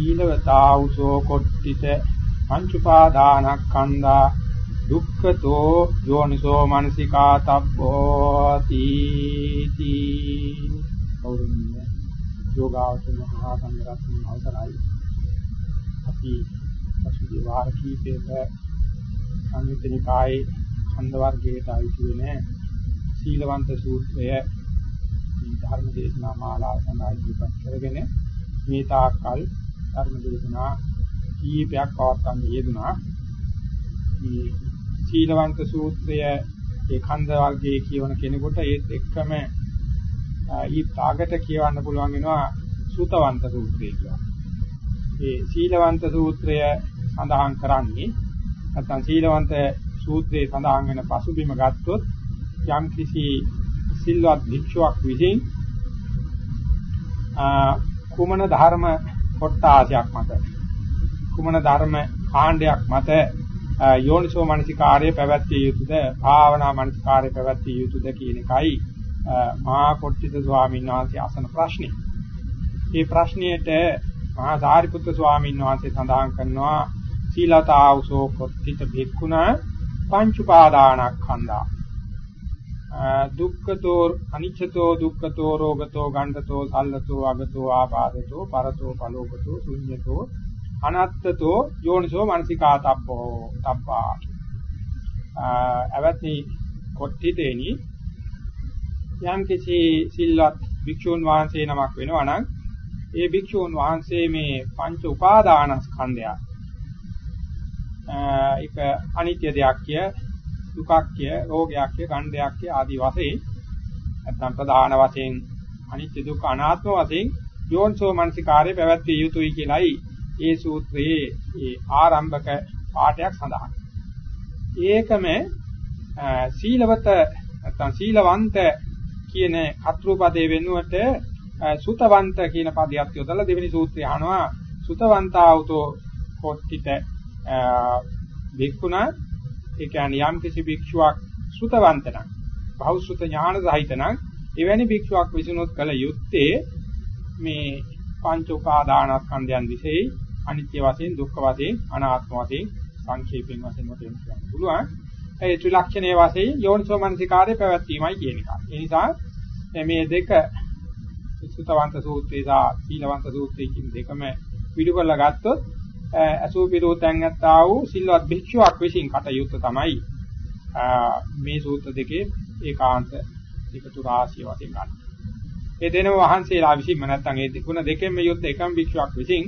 සීලවතා උසෝ කොට්ටිත පංච උපාදානස්කන්ධා දුක්ඛතෝ යෝනිසෝ මනසිකා තබ්බෝ තීති කෞරුණ්‍ය යෝගාවචන මහා සංඝරත්න අවසරයි. අපි පසුගිය වාර කීපයක සංයුත්නිකායේ ඡන්ද වර්ගයට අයිති වෙන සීලවන්ත සූත්‍රය මේ ධර්ම දේශනා මාලාව සඳහා ඉදිරිපත් කරගෙන මේ තාක්කල් ධර්ම දේශනා කීපයක් පවත්වන්න යෙදුනා මේ සීලවන්ත සූත්‍රය ඒ ඛණ්ඩ වර්ගයේ කියවන කෙනෙකුට ඒත් එක්කම ඊ තාගට කියවන්න පුළුවන් වෙනවා සූතවන්ත සූත්‍රය කියලා. ඒ සීලවන්ත සූත්‍රය සඳහන් කරන්නේ නැත්නම් සීලවන්ත සූත්‍රයේ සඳහන් වෙන පසුබිම ගත්තොත් යම් කිසි සිල්වත් භික්ෂුවක් විසින් කුමන ධර්ම කොටාසයක් මත කුමන ධර්ම කාණ්ඩයක් මත යෝනිසෝ මනසිකාර්යය පැවැත්විය යුතුද භාවනා මනසිකාර්යය පැවැත්විය යුතුද කියන එකයි මහා කොට්ටිත ස්වාමීන් වහන්සේ අසන ප්‍රශ්නේ. මේ ප්‍රශ්නයට මහා සාරිපුත්‍ර ස්වාමීන් වහන්සේ සඳහන් කරනවා සීලතාවසෝ කොට්ටිත භික්ඛුනා පංච උපාදානස්කන්ධා දුක්ඛතෝ අනිච්චතෝ දුක්ඛතෝ රෝගතෝ ගණ්ඨතෝ සල්ලතෝ අගතෝ ආපාදතෝ පරතෝ පලෝකතෝ ශුඤ්ඤතෝ අනත්තතෝ යෝනිසෝ මනසිකාතබ්බෝ තබ්බා අවත්නි කොට්ටිතේනි යම් කිසි සිල්වත් භික්ෂුන් වහන්සේ නමක් වෙනවා නම් ඒ භික්ෂුන් වහන්සේ මේ පංච උපාදානස්කන්ධය ඒක අනිත්‍ය දෙයක් කිය දුකක් කිය රෝගයක් කිය ගණ්ඩයක් කිය ආදී වශයෙන් නැත්නම් ප්‍රධාන වශයෙන් අනිත්‍ය දුක්ඛ අනාත්ම වශයෙන් යෝන්සෝ මනසිකාරය පැවැත්විය යුතුයි කියලයි ඒ සූත්‍රයේ ඒ ආරම්භක පාඩයක් සඳහන්. ඒකම සීලවත නැත්නම් සීලවන්ත කියන අත්‍රූපදේ වෙනුවට සුතවන්ත කියන පදයක් යොදලා දෙවෙනි සූත්‍රය අහනවා සුතවන්තා උතෝ කොට්ටිත වික්ුණා ඒ කියන්නේ යම් කිසි භික්ෂුවක් සුතවන්ත නම් බහුසුත ඥාන සහිත නම් එවැනි භික්ෂුවක් විසුණුත් කළ යුත්තේ මේ පංච උපාදානස්කන්ධයන් විශේෂයි අනිත්‍ය වශයෙන් දුක්ඛ වශයෙන් අනාත්ම වශයෙන් සංකේපයෙන් වශයෙන් වශයෙන් කියන්න පුළුවන්. ඒ ත්‍රිලක්ෂණයේ වශයෙන් යෝනිසෝ මනසිකාරය පැවැත්වීමයි කියන එක. ඒ නිසා මේ දෙක සුතවන්ත සූත්‍රය සහ සීලවන්ත සූත්‍රය කියන දෙකම පිටු කරලා ගත්තොත් අසූ පිරෝතයන් ඇත්තා වූ සිල්වත් භික්ෂුවක් විසින් කටයුත්ත තමයි මේ සූත්‍ර දෙකේ ඒකාන්ත එකතු රාශිය වශයෙන් ගන්න. ඒ දෙනම වහන්සේලා විසින්ම නැත්නම් ඒ ගුණ දෙකෙන්ම යුත් එකම භික්ෂුවක් විසින්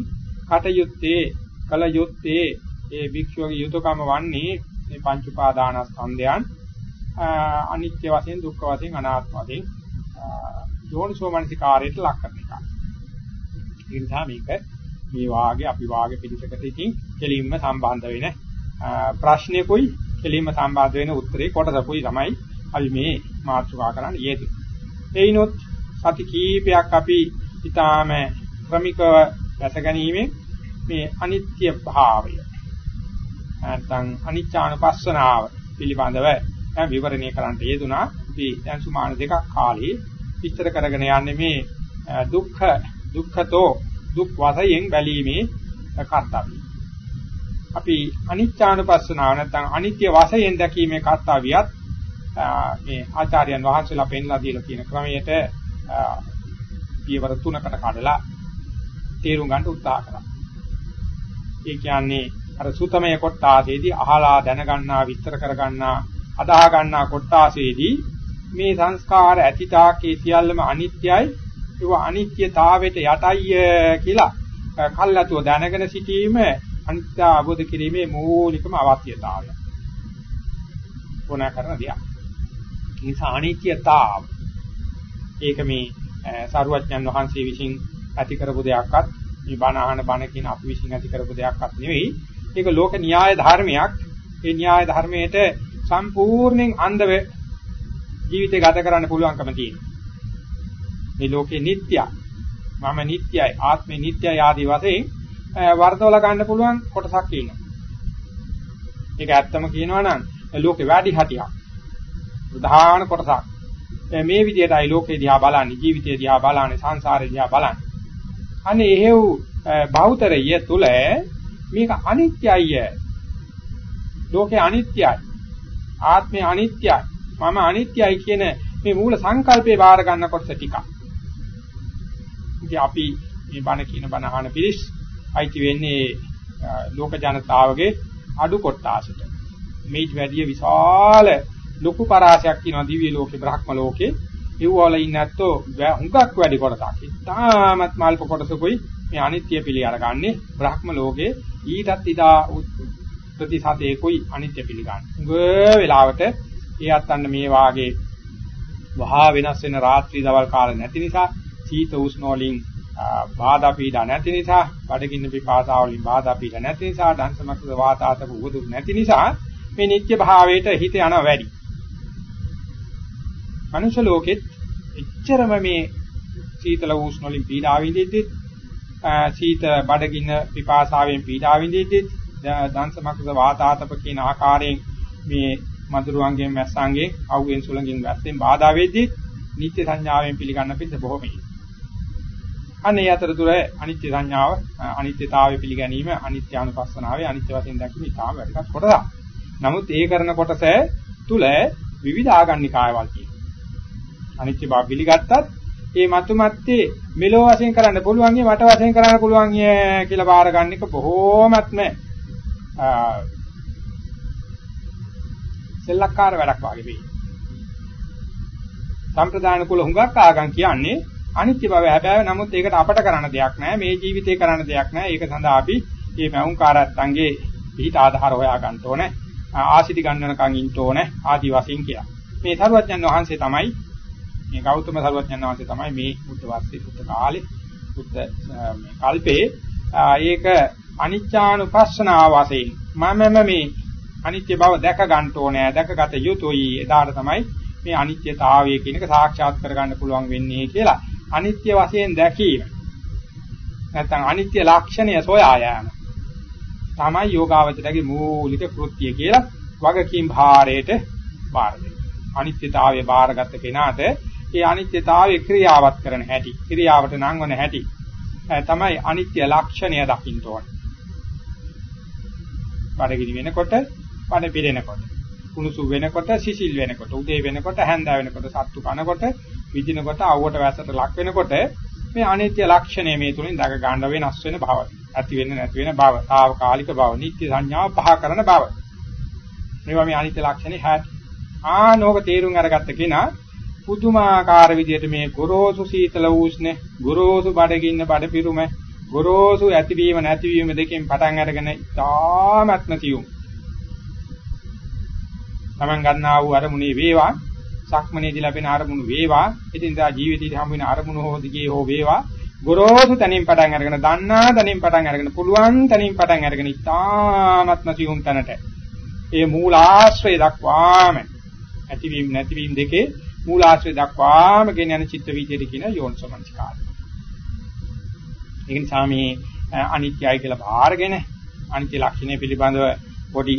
කටයුත්තේ කල යුත්තේ ඒ භික්ෂුවගේ යුතුයකම වන්නේ මේ පංච උපාදානස්කන්ධයන් අනිත්‍ය වශයෙන් දුක්ඛ වශයෙන් අනාත්ම වශයෙන් යෝනිසෝ මනසිකාරයට ලක් කරන එක. ඒ නිසා මේක මේ වාගේ අපි වාගේ පිළිසකට ඉතින් කෙලින්ම සම්බන්ධ වෙන ප්‍රශ්නයකුයි කෙලින්ම සම්බන්ධ වෙන උත්තරේ කොටසකුයි තමයි අපි මේ මාතෘකා කරන්න යෙදුනේ. එයිනොත් සති කීපයක් අපි ඊටාම ක්‍රමිකව දැසගැනීමෙන් මේ අනිත්‍ය භාවය නැත්නම් අනිච්චානුපස්සනාව පිළිබඳව දැන් විවරණය කරන්න යෙදුනා. අපි දැන් සුමාන දෙකක් කාලේ විස්තර කරගෙන යන්නේ මේ දුක්ඛ දුක්ඛතෝ දුක් වශයෙන් බැලීමේ කර්තව්‍යය. අපි අනිච්චානුපස්සනාව නැත්නම් අනිත්‍ය වශයෙන් දැකීමේ කර්තව්‍යයත් මේ ආචාර්යයන් වහන්සේලා පෙන්ලා දීලා තියෙන ක්‍රමයට පියවර තුනකට කඩලා තේරුම් ගන්න උත්සාහ කරා. ඒ කියන්නේ අර සුතමය කොටාසේදී අහලා දැනගන්නා විස්තර කරගන්නා අදාහ ගන්නා කොටාසේදී මේ සංස්කාර ඇතිතාකේ සියල්ලම අනිත්‍යයි ඒව අනිත්‍යතාවයට යටයි කියලා කල්ලාතුව දැනගෙන සිටීම අනිත්‍ය අවබෝධ කිරීමේ මූලිකම අවශ්‍යතාවය. ඕන කරන දෙයක්. ඒ නිසා අනිත්‍යතාව ඒක මේ සරුවඥන් වහන්සේ විසින් ඇති කරපු දෙයක්වත් මේ බණ අහන බණ කියන අපි විසින් ඇති කරපු දෙයක්වත් නෙවෙයි. ඒක ලෝක න්‍යාය ධර්මයක්. ඒ න්‍යාය ධර්මයට සම්පූර්ණයෙන් අන්ධව ජීවිතය ගත කරන්න පුළුවන්කම තියෙනවා. මේ ලෝකේ නිට්ටයයි. මම නිට්ටයයි, ආත්මේ නිට්ටයයි ආදී වශයෙන් වර්ධවල ගන්න පුළුවන් කොටසක් ඉන්නවා. ඒක ඇත්තම කියනවා නම් ලෝකේ වැඩි හටියක්. ප්‍රධාන කොටසක්. මේ විදිහටයි ලෝකේ දිහා බලන්නේ, ජීවිතය දිහා බලන්නේ, සංසාරේ දිහා බලන්නේ. අනේ එහෙව් බෞතරය තුල මේක අනිත්‍යයි. ලෝකේ අනිත්‍යයි. ආත්මය අනිත්‍යයි. මම අනිත්‍යයි කියන මේ මූල සංකල්පේ බාර ගන්නකොට ටිකක්. ඉතින් අපි මේ බණ කියන බණ අහන පිරිස් අයිති වෙන්නේ ලෝක ජනතාවගේ අඩු කොටාසට. මේට වැඩිය විශාල ලොකු පරාසයක් තියෙනවා දිව්‍ය ලෝකේ බ්‍රහ්ම ලෝකේ. ඒවවල ඉන්නේ නැත්තෝ හුඟක් වැඩි කොටසක්. තාමත් මල්ප කොටසකුයි මේ අනිත්‍ය පිළි අරගන්නේ බ්‍රහ්ම ලෝකේ ඊටත් ඉදා ප්‍රතිසතේකුයි අනිත්‍ය පිළිගන්නේ. උග වෙලාවට ඒ අත්තන්න මේ වාගේ වහා වෙනස් වෙන රාත්‍රී දවල් කාල නැති නිසා සීත උෂ්ණ වලින් බාධා පීඩා නැති නිසා බඩගින්න පිපාසාව වලින් බාධා පීඩා නැති නිසා ධම්සමක්ෂ වාතාතප උවදුක් නැති නිසා මේ නිත්‍ය භාවයට හිත යනවා වැඩි. මනුෂ්‍ය ලෝකෙත් එච්චරම මේ සීතල උෂ්ණ වලින් පීඩා විඳිද්දි සීත බඩගින්න පිපාසාවෙන් පීඩා විඳිද්දි ධම්සමක්ෂ වාතාතප කියන ආකාරයෙන් මේ මధుරවංගෙන් වැස්සංගෙන් අවුෙන් සුළඟින් වැස්සෙන් බාධා වෙද්දී නිත්‍ය සංඥාවෙන් පිළිගන්න පිට බොහොම ඉයි. අනේ අතරතුර අනිත්‍ය සංඥාව අනිත්‍යතාවය පිළිගැනීම අනිත්‍ය අනුපස්සනාවේ අනිත්‍ය වශයෙන් දැකීම ඉතාම වැදගත් කොටසක්. නමුත් ඒ කරන කොටස තුල විවිධ ආගන්නිකායවල් තියෙනවා. අනිත්‍ය බව පිළිගත්තත් ඒ මතුමැත්තේ මෙලෝ වශයෙන් කරන්න පුළුවන් ය වට වශයෙන් කරන්න පුළුවන් ය කියලා බාර ගන්න එක බොහෝමත්ම සෙල්ලක්කාර වැඩක් වගේ වෙයි. සම්ප්‍රදාන කුල හුඟක් ආගම් කියන්නේ අනිත්‍ය බව හැබැයි නමුත් ඒකට අපට කරන්න දෙයක් නැහැ මේ ජීවිතේ කරන්න දෙයක් නැහැ ඒක සඳහා අපි මේ මෞංකාරත්තන්ගේ පිට ආධාර හොයා ගන්න ඕනේ. ආසිති ගන්නනකන් ඉන්න ඕනේ ආදි වශයෙන් කියලා. මේ සරුවඥන් වහන්සේ තමයි මේ ගෞතම සරුවඥන් වහන්සේ තමයි මේ බුද්ධ වාස්තේ බුද්ධ කාලේ බුද්ධ මේ කල්පේ ඒක අනිච්චානුපස්සනාව වශයෙන් මමම මේ අනිත්‍ය බව දැක ගන්න ඕනේ දැකගත යුතුයි. එදාට තමයි මේ අනිත්‍යතාවය කියන එක සාක්ෂාත් කරගන්න පුළුවන් වෙන්නේ කියලා. අනිත්‍ය වශයෙන් දැකීම නැත්නම් අනිත්‍ය ලක්ෂණය සොයා යාම තමයි යෝගාවචරයේ මූලික කෘත්‍යය කියලා වගකීම් භාරයට බාර දෙනවා. අනිත්‍යතාවයේ බාරගත් කෙනාට ඒ අනිත්‍යතාවයේ ක්‍රියාවත් කරන හැටි, ක්‍රියාවට නංවන හැටි තමයි අනිත්‍ය ලක්ෂණය දකින්න ඕනේ. බඩගිනි වෙනකොට, බඩ පිරෙනකොට, කුණුසු වෙනකොට, සිසිල් වෙනකොට, උදේ වෙනකොට, හැන්දෑ වෙනකොට, සත්තු කනකොට, විදිනකොට අවුවට වැසට ලක් වෙනකොට මේ අනිත්‍ය ලක්ෂණය මේ තුලින් දක ගන්න වෙනස් වෙන බව. ඇති වෙන නැති වෙන බව, తాවකාලික බව, නිත්‍ය සංඥාව පහ කරන බව. මේවා මේ අනිත්‍ය ලක්ෂණේ හැට. ආනෝක තේරුම් අරගත්ත කෙනා පුදුමාකාර විදිහට මේ ගොරෝසු සීතල උෂ්ණ, ගොරෝසු බඩගින්න බඩ පිරුම, ගොරෝසු ඇතිවීම නැතිවීම දෙකෙන් පටන් අරගෙන තාමත්ම තියුම්. Taman ගන්නා වූ අරමුණේ වේවා සක්මනේදී ලැබෙන අරමුණු වේවා. ඉතින්දා ජීවිතයේ හම්බ වෙන අරමුණු හෝ දිගේ හෝ වේවා. ගොරෝසු තනින් පටන් අරගෙන දන්නා තනින් පටන් අරගෙන පුළුවන් තනින් පටන් අරගෙන ඉතාමත්ම සියුම් තැනට. ඒ මූලාශ්‍රය දක්වාම ඇතිවීම නැතිවීම දෙකේ මූලාශ්‍රය දක්වාම ගෙන යන චිත්ත වීදියේ කියන යෝනිසමංස්කාරය. ඒ නිසා මේ අනිත්‍යයි කියලා බාරගෙන අනිත්‍ය ලක්ෂණය පිළිබඳව පොඩි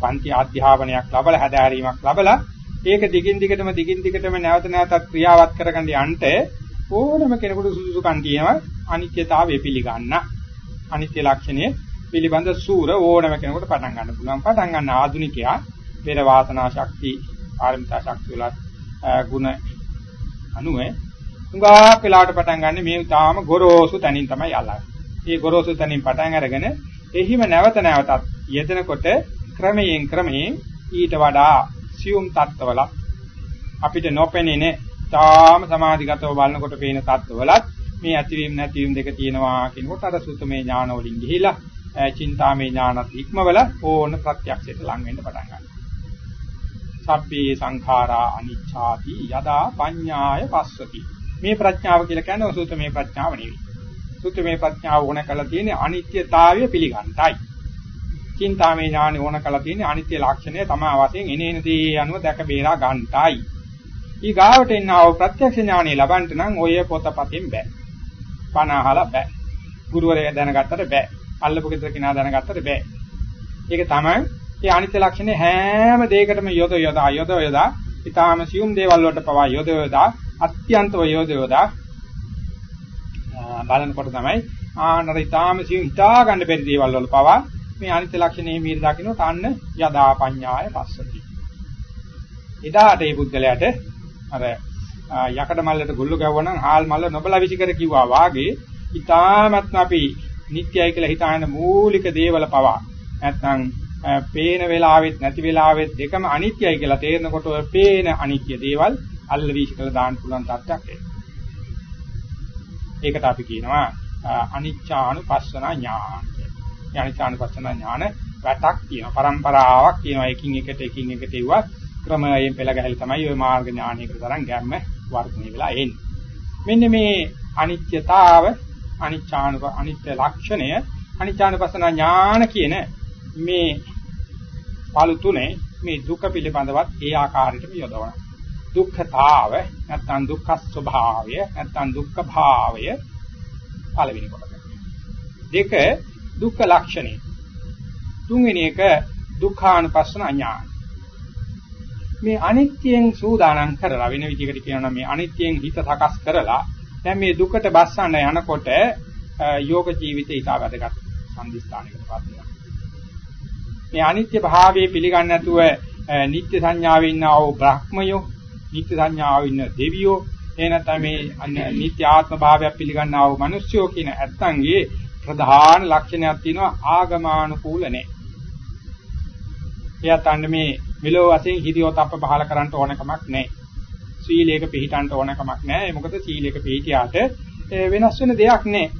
පන්ති අධ්‍යාපනයක් ලැබලා හැදෑරීමක් ලැබලා ඒක දිගින් දිගටම දිගින් දිගටම නැවත නැවතත් ක්‍රියාවත් කරගන්න යන්න ඕනම කෙනෙකුට සුදුසුකම් තියෙනවා අනිත්‍යතාවය පිළිගන්න. අනිත්‍ය ලක්ෂණය පිළිබඳ සූර ඕනම කෙනෙකුට පටන් ගන්න පුළුවන්. පටන් ගන්න ආධුනිකයා පෙර වාසනා ශක්ති, ආරම්භතා ශක්තිය වල ගුණ අනුව උඟා වෙලාවට පටන් ගන්න මේ තාම ගොරෝසු තැනින් තමයි අල්ලන්නේ. මේ ගොරෝසු තැනින් පටන් අරගෙන එහිම නැවත නැවතත් යෙදෙනකොට ක්‍රමයෙන් ක්‍රමයෙන් ඊට වඩා සියුම් තත්ත්වවල අපිට නොපෙනෙන තාම සමාධිගතව බලනකොට පේන තත්ත්වවලත් මේ ඇතිවීම නැතිවීම දෙක තියෙනවා කියනකොට අර සුතමේ ඥාන වලින් ගිහිලා චින්තාමේ ඥානත් ඉක්මවල ඕන ප්‍රත්‍යක්ෂයට ලං වෙන්න පටන් ගන්නවා. සබ්බේ සංඛාරා අනිච්ඡාති යදා පඤ්ඤාය පස්සති. මේ ප්‍රඥාව කියලා කියන්නේ සුතමේ ප්‍රඥාව නෙවෙයි. සුතමේ ප්‍රඥාව ඕන කළ තියෙන්නේ අනිත්‍යතාවය පිළිගන්නයි. චින්තාමේ ඥානෙ ඕන කළා තියෙන්නේ අනිත්‍ය ලක්ෂණය තමයි වශයෙන් එනේන දේ අනුව දැක බේරා ගන්නටයි. ඊ ගාවට එන්නව ප්‍රත්‍යක්ෂ ඥානෙ ලබන්න නම් ඔය පොතපතින් බෑ. පණ අහලා බෑ. ගුරුවරයා දැනගත්තට බෑ. අල්ලපු ගෙදර කෙනා දැනගත්තට බෑ. ඒක තමයි මේ අනිත්‍ය ලක්ෂණය හැම දෙයකටම යොද යොදා යොද යොදා ඊටාම සියුම් දේවල් වලට පවා යොද යොදා අත්‍යන්තව යොද යොදා බලනකොට තමයි ආනර ඊටාම සියුම් හිතා ගන්න බැරි දේවල් වල පවා මේ අනිත්‍ය ලක්ෂණේ මීර දකින්නට අන්න යදා පඤ්ඤාය පස්සති. එදාට මේ පුද්ගලයාට අර යකඩ මල්ලට ගුල්ල ගැවුවනම් හාල් මල්ල නොබල විසිකර කිව්වා වාගේ ඊටාමත්ම අපි නිට්ටයයි කියලා හිතාගෙන මූලික දේවල් පවා නැත්නම් පේන වෙලාවෙත් නැති වෙලාවෙත් දෙකම අනිත්‍යයි කියලා තේරෙනකොට ඔය පේන අනිත්‍ය දේවල් අල්ල වීසි කළ දාන්න පුළුවන් තත්ත්වයක් එනවා. ඒකට අපි කියනවා අනිච්චානුපස්සන ඥාන ඥානිසානුපස්සන ඥාන වැටක් තියෙනවා. પરම්පරාවක් තියෙනවා. එකින් එකට එකින් එකට ඒවා ක්‍රමයෙන් පෙළ ගැහෙලා තමයි ওই මාර්ග ඥානයකට තරම් ගැම්ම වර්ධනය වෙලා එන්නේ. මෙන්න මේ අනිත්‍යතාව අනිච්ඡානුප අනිත්‍ය ලක්ෂණය අනිච්ඡානුපස්සන ඥාන කියන මේ පාළු තුනේ මේ දුක පිළිබඳවත් ඒ ආකාරයටම යොදවනවා. දුක්ඛතාව නැත්නම් දුක්ඛ ස්වභාවය නැත්නම් දුක්ඛ භාවය පළවෙනි කොටස. දෙක දුක්ඛ ලක්ෂණය. තුන්වෙනි එක දුක්ඛානුපස්සන ඥාන. මේ අනිත්‍යයෙන් සූදානම් කරලා වෙන විදිහකට කියනවා නම් මේ අනිත්‍යයෙන් හිත සකස් කරලා දැන් මේ දුකට බස්සන්න යනකොට යෝග ජීවිතය ඊට වැඩගත් සම්දිස්ථානයකට පත් වෙනවා. මේ අනිත්‍ය භාවයේ පිළිගන්නේ නැතුව නිත්‍ය සංඥාවේ ඉන්නා වූ බ්‍රහ්මයෝ නිත්‍ය සංඥාව ඉන්න දෙවියෝ එහෙ මේ නිත්‍ය ආත්ම භාවයක් පිළිගන්නා වූ මිනිස්යෝ කියන ඇත්තන්ගේ ප්‍රධාන ලක්ෂණයක් තියෙනවා ආගමානුකූල නැහැ. එයාට මේ මෙලෝ වශයෙන් හිතියොත් අප පහල කරන්න ඕන කමක් නැහැ. සීලයක පිළිටන්න ඕන කමක් නැහැ. මොකද සීලයක පිළිටියාට වෙනස් වෙන දෙයක් නැහැ.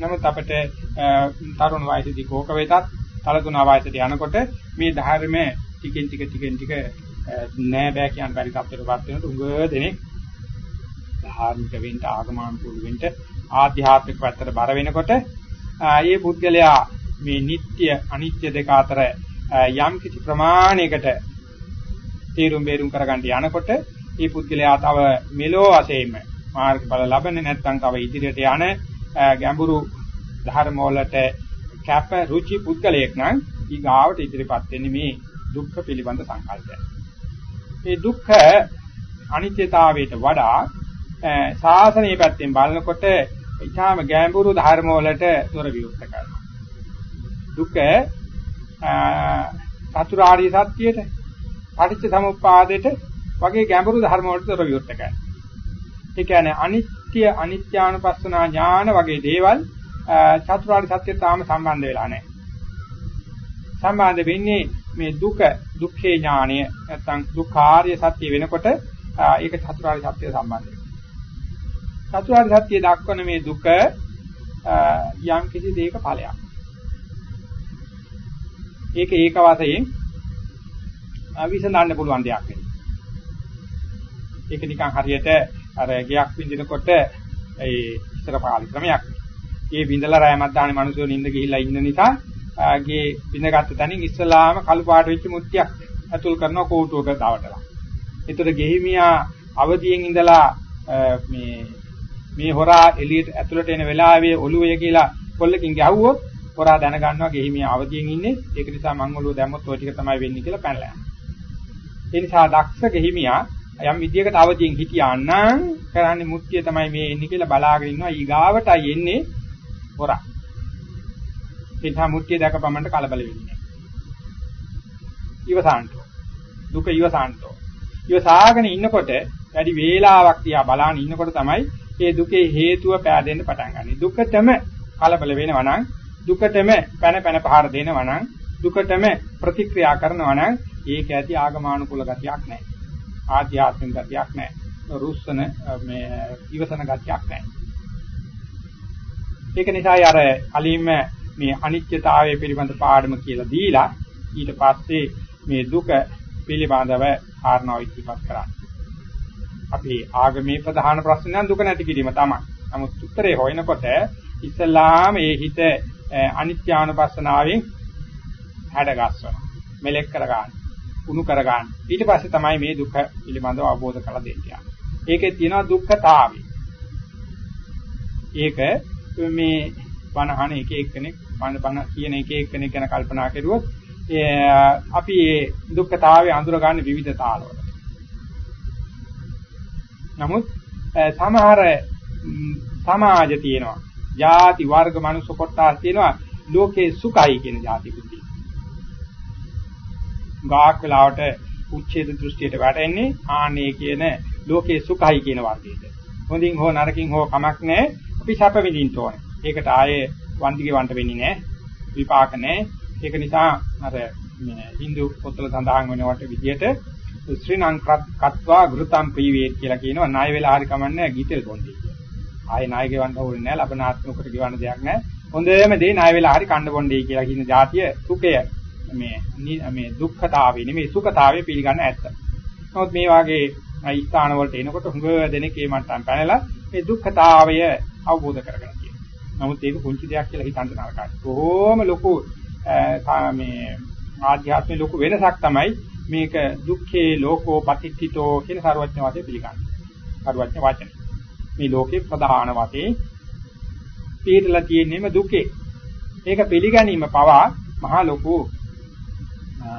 නමුත් අපිට තරුණ වයසේදී කෝක වෙතත් තලතුණ වයසට යනකොට මේ ධර්ම ටිකෙන් ටික ටිකෙන් ටික නෑ බෑ කියන බැරි තත්ත්වයකටපත් වෙනකොට උග දෙනෙක් ධාර්මික වෙන්න ආගමනුකූල වෙන්න ආධ්‍යාත්මික පැත්තට බර වෙනකොට ආයේ පුද්ගලයා මේ නিত্য අනිත්‍ය දෙක අතර යම් කිසි ප්‍රමාණයකට තීරුම් බේරුම් කරගන්න යනකොට මේ පුද්ගලයා තව මෙලෝ වශයෙන්ම මාර්ගඵල ලබන්නේ නැත්නම් තව ඉදිරියට යන ගැඹුරු ධර්ම වලට කැප රුචි පුද්ගලයෙක් නම් ඊගාවට ඉදිරිපත් වෙන්නේ මේ දුක්ඛ පිළිබඳ සංකල්පය. මේ දුක්ඛ අනිත්‍යතාවයට වඩා සාසනීය පැත්තෙන් බලනකොට ඊටාම ගැඹුරු ධර්ම වලට දොර විවෘත කරනවා. දුක චතුරාර්ය සත්‍යයට පටිච්ච සමුප්පාදයට වගේ ගැඹුරු ධර්ම වලට දොර විවෘත කරනවා. ඒ කියන්නේ අනිත්‍ය අනිත්‍යානුපස්සනා ඥාන වගේ දේවල් චතුරාර්ය සත්‍යයට තාම සම්බන්ධ වෙලා නැහැ. සම්බන්ධ වෙන්නේ මේ දුක දුක්ඛේ ඥානය නැත්නම් දුක්ඛාර්ය සත්‍ය වෙනකොට ඒක චතුරාර්ය සත්‍ය සම්බන්ධයි. චතුරාර්ය සත්‍ය දක්වන මේ දුක යම් කිසි දෙයක ඵලයක්. ඒක ඒක වශයෙන් විසඳන්න පුළුවන් දෙයක් නෙවෙයි. ඒක නිකන් හරියට අර ගයක් විඳිනකොට ඒ ඉතර පාලි ක්‍රමයක්. ඒ විඳලා රැයමත් දාන්නේ මිනිස්සු නිින්ද ගිහිල්ලා ඉන්න නිසා ගේ බිඳගත්ත තැනින් ඉස්සලාම කළු පාට වෙච්ච මුත්‍යක් ඇතුල් කරනවා කෝටුවක දවටලා. ඒතර ගෙහිමියා අවදියෙන් ඉඳලා මේ මේ හොරා එළියට ඇතුළට එන වෙලාවේ ඔළුවේ කියලා කොල්ලකින් ගැහුවොත් හොරා දැනගන්නවා ගෙහිමියා අවදියෙන් ඉන්නේ. ඒක නිසා මං ඔළුව දැම්මොත් ඔය ටික තමයි වෙන්නේ කියලා පැනලා යනවා. ඒ නිසා දක්ෂ ගෙහිමියා යම් විදියකට අවදියෙන් හිටියා නම් කරන්නේ මුත්‍ය තමයි මේ එන්නේ කියලා බලාගෙන ඉන්නවා. ඊගාවටයි එන්නේ හොරා. ඒ නිසා මුත්‍ය දැකපමණට කලබල වෙන්නේ ඉවසාන්තෝ. දුක ඉවසාන්තෝ. ඉවසාගෙන ඉන්නකොට වැඩි වේලාවක් තියා බලාගෙන ඉන්නකොට තමයි මේ දුකේ හේතුව පෑදෙන්න පටන් ගන්නේ. දුකටම කලබල වෙනවා නම් දුකටම පැන පැන පහර දෙනවා නම් දුකටම ප්‍රතික්‍රියා කරනවා නම් ඒක ඇති ආගමානුකූල ගතියක් නැහැ. ආධ්‍යාත්මික ගතියක් නැහැ. රුස්සන මේ ඉවසන ගතියක් නැහැ. ඒක නිසා අර කලින්ම මේ අනිත්‍යතාවය පිළිබඳ පාඩම කියලා දීලා ඊට පස්සේ මේ දුක පිළිබඳව කාරණා ඉදිරිපත් කරා. අපි ආගමේ ප්‍රධාන ප්‍රශ්නේ නම් දුක නැති කිරීම තමයි. නමුත් උත්තරේ හොයනකොට ඉස්ලාම ඒ හිත අනිත්‍යානුපස්සනාවෙන් හැඩගස්වන. මෙලෙක් කරගන්න. උණු කරගන්න. ඊට පස්සේ තමයි මේ දුක පිළිබඳව අවබෝධ කරලා දෙන්නේ. ඒකේ තියෙනවා දුක්ඛතාවය. ඒක මේ බණහන එක එක්කෙනෙක් බණ බණ කියන එක එක්කෙනෙක් ගැන කල්පනා කරුවොත් අපි මේ දුක්ඛතාවය අඳුර ගන්න විවිධ තාලවල. නමුත් සමහර සමාජ තියෙනවා. ಜಾති වර්ග මනුස්ස කොටස් තියෙනවා. ලෝකේ සුඛයි කියන ಜಾතිකුත් තියෙනවා. ගාක් වෙලාවට උච්ඡේද දෘෂ්ටියට වැටෙන්නේ ආනේ කියන ලෝකේ සුඛයි කියන වර්ගයට. හොඳින් හෝ නරකින් හෝ කමක් නැහැ. අපි සැප විඳින්න ඕනේ. ඒකට ආයේ වන්දිගේ වන්ට වෙන්නේ නැහැ. විපාක නැහැ. ඒක නිසා අර Hindu පොතල සඳහන් වෙනවට විදියට ශ්‍රීනං කත්වා ගෘතම් ප්‍රීවේත් කියලා කියනවා ණය වෙලා හරි කමන්නේ ගිතෙල් බොන්නේ කියලා. ආයේ ණය ගෙවන්න ඕනේ නැහැ ලබනාත්මකට ගෙවන්න දෙයක් නැහැ. හොඳම දේ ණය වෙලා හරි කන්න බොන්නේ කියලා කියන જાතිය සුඛය මේ මේ දුක්ඛතාවේ නෙමෙයි සුඛතාවේ පිළිගන්න ඇත්ත. නමුත් මේ වාගේ ස්ථාන වලට එනකොට හුඟ දෙනෙක් මේ මට්ටම් පැනලා මේ දුක්ඛතාවය අවබෝධ කරගන්න කියනවා. නමුත් ඒක පුංචි දෙයක් කියලා හිතන්න නරකයි. කොහොම ලොකු මේ ආධ්‍යාත්මික ලොකු වෙනසක් තමයි මේක දුක්ඛේ ලෝකෝ පතිට්ඨිතෝ කියන සර්වඥ වාදයේ පිළිගන්නේ. සර්වඥ වචනේ. මේ ලෝකේ ප්‍රධාන වශයෙන් පිළිදලා තියෙන්නේම දුකේ. ඒක පිළිගැනීම පවා මහා ලොකු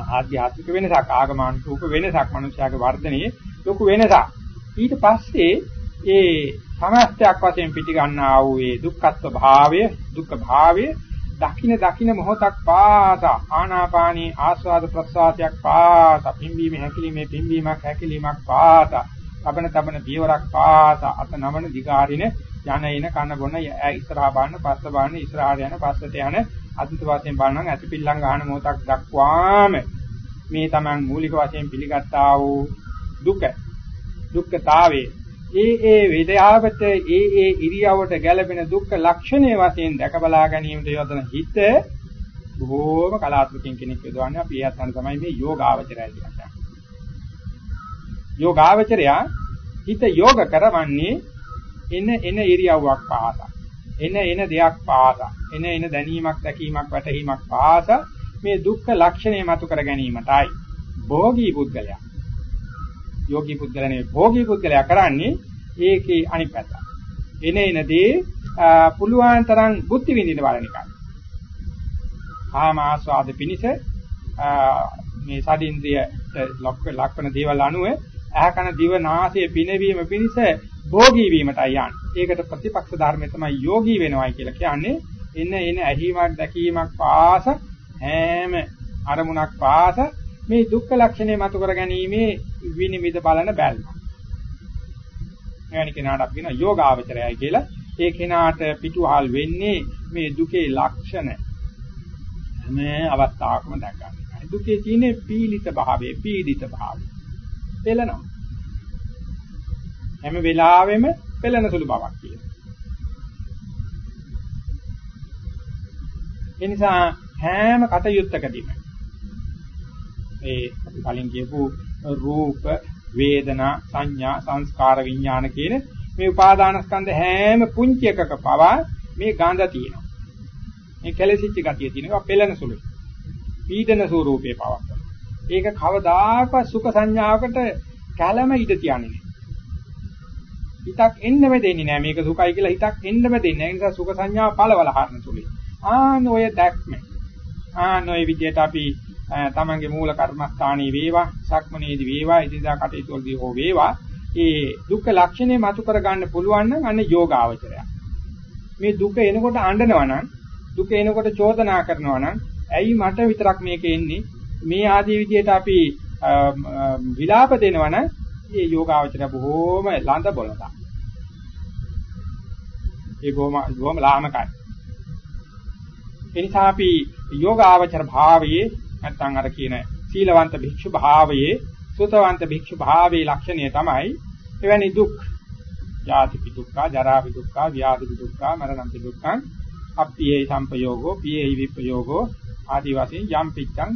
ආධ්‍යාත්මික වෙනසක් ආගමනුරූප වෙනසක් මනුෂ්‍යයාගේ වර්ධනයේ ලොකු වෙනසක්. ඊට පස්සේ ඒ සමස්තයක් වශයෙන් පිටි ගන්නා වූ ඒ දුක්ඛත්ව භාවය දුක්ඛ භාවය දකින්න දකින්න මොහොතක් පාසා ආනාපානී ආස්වාද ප්‍රසආතයක් පාසා පිම්බීම හැකිලිමේ පිම්බීමක් හැකිලිමක් පාසා තබන තබන පියවරක් පාසා අත නමන දිගාරින යන එන කන බොන ඉස්සරහා බලන පස්ස බලන ඉස්සරහාට යන පස්සට යන අදිත වශයෙන් බලනනම් ඇති පිල්ලම් ගන්න මොහොතක් දක්වාම මේ Taman මූලික වශයෙන් පිළිගත්තා වූ දුක. දුක්ඛතාවේ ඒ ඒ වේදයාවට ඒ ඒ ඉරියවට ගැළපෙන දුක්ඛ ලක්ෂණයේ වශයෙන් දැක බලා ගැනීමට යොදන හිත බොහෝම කලාත්මකින් කෙනෙක් යොදවන්නේ අපි ඒත් අන්න තමයි මේ යෝගාවචරය කියන්නේ. යෝගාවචරය හිත යෝග කරවන්නේ එන එන ඉරියව්වක් පාසා. එන එන දෙයක් පාසා. එන එන දැනීමක් දැකීමක් වැටහීමක් පාසා මේ දුක්ඛ ලක්ෂණය මතු කර ගැනීමටයි භෝගී පුද්ගලයා යෝගී පුද්ගලනේ භෝගී පුද්ගලයා කරන්නේ ඒකේ අනිත් පැත්ත. එන එනදී පුළුවන් තරම් බුද්ධි විඳින බලන එකයි. ආම ආස්වාද පිනිස මේ සදින්ද්‍රියට ලක්වන දේවල් අනුව ඇහකන දිව නාසය පිනවීම පිනිස භෝගී වීමටයි යන්නේ. ඒකට ප්‍රතිපක්ෂ ධර්මය තමයි යෝගී වෙනවයි කියලා කියන්නේ. එන එන ඇහිමක් දැකීමක් පාස හැම අරමුණක් පාස මේ දුක්ඛ ලක්ෂණය මතු කර ගැනීමේ විනිවිද බලන බැල්ම. එවැනි කෙනාට අපි කියන යෝගාවචරයයි කියලා. ඒ කෙනාට පිටුහල් වෙන්නේ මේ දුකේ ලක්ෂණ හැම අවස්ථාවකම දැක ගන්න. දුකේ තියෙන පීලිත භාවය, පීඩිත භාවය. පෙළනවා. හැම වෙලාවෙම පෙළෙන සුළු බවක් තියෙනවා. ඒ නිසා හැම කටයුත්තකදීම ඒ අපි කලින් කියපු රූප, වේදනා, සංඥා, සංස්කාර, විඥාන කියන මේ උපාදානස්කන්ධ හැම පුංචි එකක පවා මේ ගඳ තියෙනවා. මේ කෙලසිච්ච ගතිය තියෙනවා පෙළෙන සුළුයි. පීඩන ස්වරූපේ පවක්. ඒක කවදාකවත් සුඛ සංඥාවකට කැළම ඉඳ තියන්නේ හිතක් එන්නම දෙන්නේ නැහැ මේක සුඛයි කියලා හිතක් එන්නම දෙන්නේ නැහැ ඒ නිසා සුඛ සංඥාව පළවල හරන සුළුයි ආන ඔය දැක්ම ආන ඔය විදිහට අපි තමන්ගේ මූල කර්මස්ථානයේ වේවා සක්මනේදී වේවා ඉදිරියදා කටයුතු වලදී හෝ වේවා. ඒ දුක්ඛ ලක්ෂණය මතු කර ගන්න පුළුවන් නම් අන්න යෝගාවචරය. මේ දුක එනකොට අඬනවා නම් දුක එනකොට චෝදනා කරනවා නම් ඇයි මට විතරක් මේක එන්නේ? මේ ආදී විදිහට අපි විලාප දෙනවා නම් මේ යෝගාවචරය බොහෝම ලඳ බොලදා ඒ බොහොම බොහොම ලාමකයි. එනිසා අපි යෝගාවචර භාවයේ නැත්නම් අර කියන සීලවන්ත භික්ෂු භාවයේ සුතවන්ත භික්ෂු භාවයේ ලක්ෂණය තමයි එවැනි දුක්. ජාති දුක්ඛ ජරා දුක්ඛ ව්‍යාධි දුක්ඛ මරණ දුක්ඛ අප්පියේ සම්පයෝගෝ පියේ විප්පයෝගෝ ආදී වශයෙන් යම් පිච්ඡං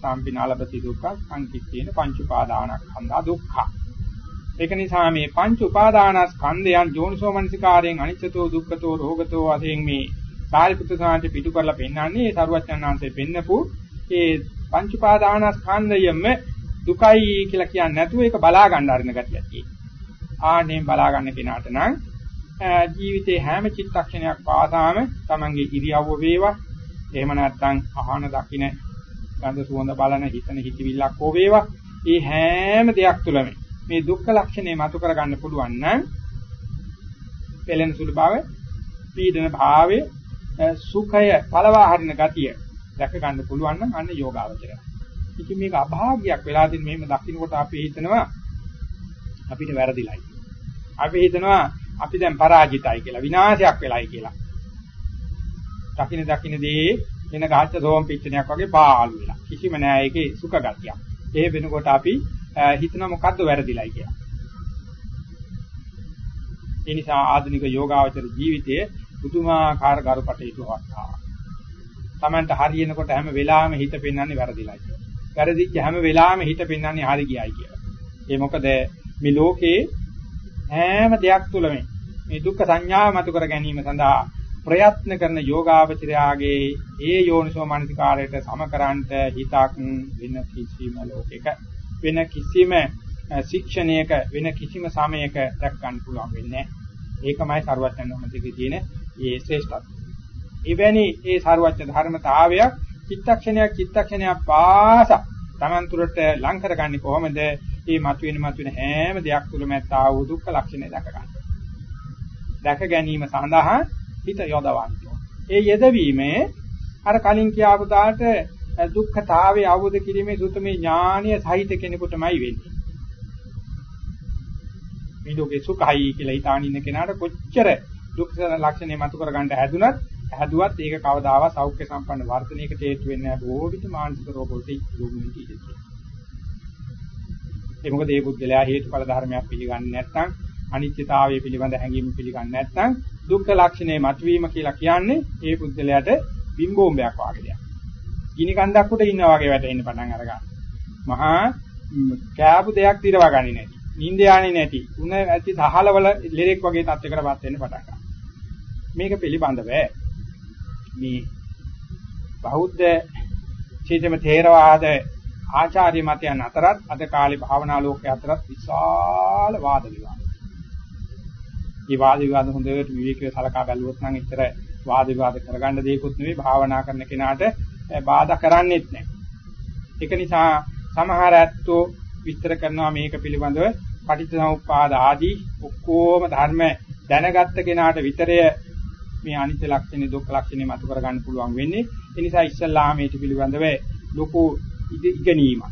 සම්පිනාලපති දුක්ඛ සංකිට්ඨේන පංච උපාදානස්කන්ධා දුක්ඛ. ඒක නිසා මේ පංච උපාදානස්කන්ධයන් ජෝනිසෝමනසිකාරයෙන් අනිත්‍යතෝ දුක්ඛතෝ රෝගතෝ වශයෙන් මේ සාරිපුත්‍ර සාන්ති පිටු කරලා පෙන්වන්නේ ඒ සරුවච්චන්හන්සේ පෙන්නපු ඒ පංච පාදානස්කන්ධයම දුකයි කියලා කියන්නේ නැතුව ඒක බලා ගන්න අරින ගතියක් තියෙනවා. ආනේ බලා ගන්න කෙනාට නම් ජීවිතේ හැම චිත්තක්ෂණයක් පාදාම තමන්ගේ ඉරියව්ව වේවා එහෙම නැත්නම් අහන දකින්න ගඳ සුවඳ බලන හිතන හිතවිල්ලක් හෝ වේවා මේ හැම දෙයක් තුළම මේ දුක්ඛ ලක්ෂණය මතු කර ගන්න පුළුවන් නම් පෙළෙන සුළු බව, පීඩන භාවය, සුඛය, පළවා හරින ගතිය දැක ගන්න පුළුවන් නම් අන්න යෝගාවචරය. ඉතින් මේක අභාග්‍යයක් වෙලා තියෙන මෙහෙම දකින්නකොට අපි හිතනවා අපිට වැරදිලයි. අපි හිතනවා අපි දැන් පරාජිතයි කියලා, විනාශයක් වෙලයි කියලා. දකින්න දකින්න දේ වෙන ගහච්ච සෝම් පිච්චනයක් වගේ පාළු වෙලා. කිසිම නෑ ඒකේ සුඛ ගතියක්. ඒ වෙනකොට අපි හිතන මොකද්ද වැරදිලයි කියලා. ඒ නිසා ආධුනික යෝගාවචර ජීවිතයේ පුදුමාකාර ගරුකටයුතු අවස්ථාවක්. Tamanට හරියනකොට හැම වෙලාවෙම හිත පෙන්වන්නේ වැරදිලයි කියලා. වැරදිච්ච හැම වෙලාවෙම හිත පෙන්වන්නේ හරි ගියයි කියලා. ඒ මොකද මේ ලෝකේ හැම දෙයක් තුළම මේ දුක්ඛ සංඥාව මතු කර ගැනීම සඳහා ප්‍රයත්න කරන යෝගාවචරයාගේ ඒ යෝනිසෝ මනසිකාරයට සමකරන්ට හිතක් වෙන කිසිම ලෝකයක වෙන කිසිම ශික්ෂණයක වෙන කිසිම සමයක දක් ගන්න පුළුවන් වෙන්නේ ඒකමයි සරුවචන වහන්සේගේ තියෙන ඒ ශ්‍රේෂ්ඨත්වය. එවැනි ඒ සරුවචන ධර්මතාවයක් චිත්තක්ෂණයක් චිත්තක්ෂණයක් පාසා Taman තුරට ලං කරගන්නේ කොහොමද? මේ මතුවෙන මතුවෙන හැම දෙයක් තුළම ඇත්තා වූ දුක්ඛ ලක්ෂණය දැක ගන්න. දැක ගැනීම සඳහා හිත යොදවන්න ඒ යෙදවීමේ අර කලින් කියාපු දාට දුක්ඛතාවයේ අවබෝධ කිරීමේ සුතමේ ඥානීය සහිත කෙනෙකුටමයි වෙන්නේ. මේ ලෝකේ සුඛයි කියලා හිතාන ඉන්න කෙනාට කොච්චර දුක්ඛ ලක්ෂණය මතු කර ගන්න හැදුනත් හැදුවත් ඒක කවදාවත් සෞඛ්‍ය සම්පන්න වර්ධනයකට හේතු වෙන්නේ නැහැ බොහෝ විට මානසික රෝග වලට යොමුවෙන්නේ ඉතියි. ඒ මොකද මේ බුද්ධලයා හේතුඵල ධර්මයක් පිළිගන්නේ නැත්නම් අනිත්‍යතාවය පිළිබඳ හැඟීම් පිළිගන්නේ නැත්නම් දුක්ඛ ලක්ෂණය මතුවීම කියලා කියන්නේ ඒ බුද්ධලයාට බිම්බෝම්බයක් වගේ දෙයක්. ගිනි කන්දක් උඩ ඉන්නා වගේ වැටෙන්න පටන් අරගන්නවා. මහා කෑපු දෙයක් දිරවා ගන්නේ නැති. නිින්ද යන්නේ නැති. උණ ඇති සහලවල ලෙරෙක් වගේ තත්යකටපත් වෙන්න පටන් ගන්නවා. මේක පිළිබඳව මේ බෞද්ධ චේතම තේරවාද ආචාර්ය මතයන් අතරත් අද කාලේ භාවනා ලෝකයේ අතරත් විශාල වාද විවාද. මේ වාද විවාද හොඳට විවේකීව සලකා බැලුවොත් නම් එච්චර වාද විවාද කරගන්න දෙයක්වත් නෙවෙයි භාවනා කරන කෙනාට බාධා කරන්නේත් නැහැ. ඒක නිසා සමහර ඇත්තෝ විස්තර කරනවා මේක පිළිබඳව පටිච්චසමුප්පාද ආදී ඔක්කොම ධර්ම දැනගත්ත කෙනාට විතරය මේ අනිත්‍ය ලක්ෂණ දුක්ඛ ලක්ෂණ මතු කර ගන්න පුළුවන් වෙන්නේ. ඒ නිසා ඉස්සල්ලාම මේක පිළිබඳව ලොකු ඉගෙනීමක්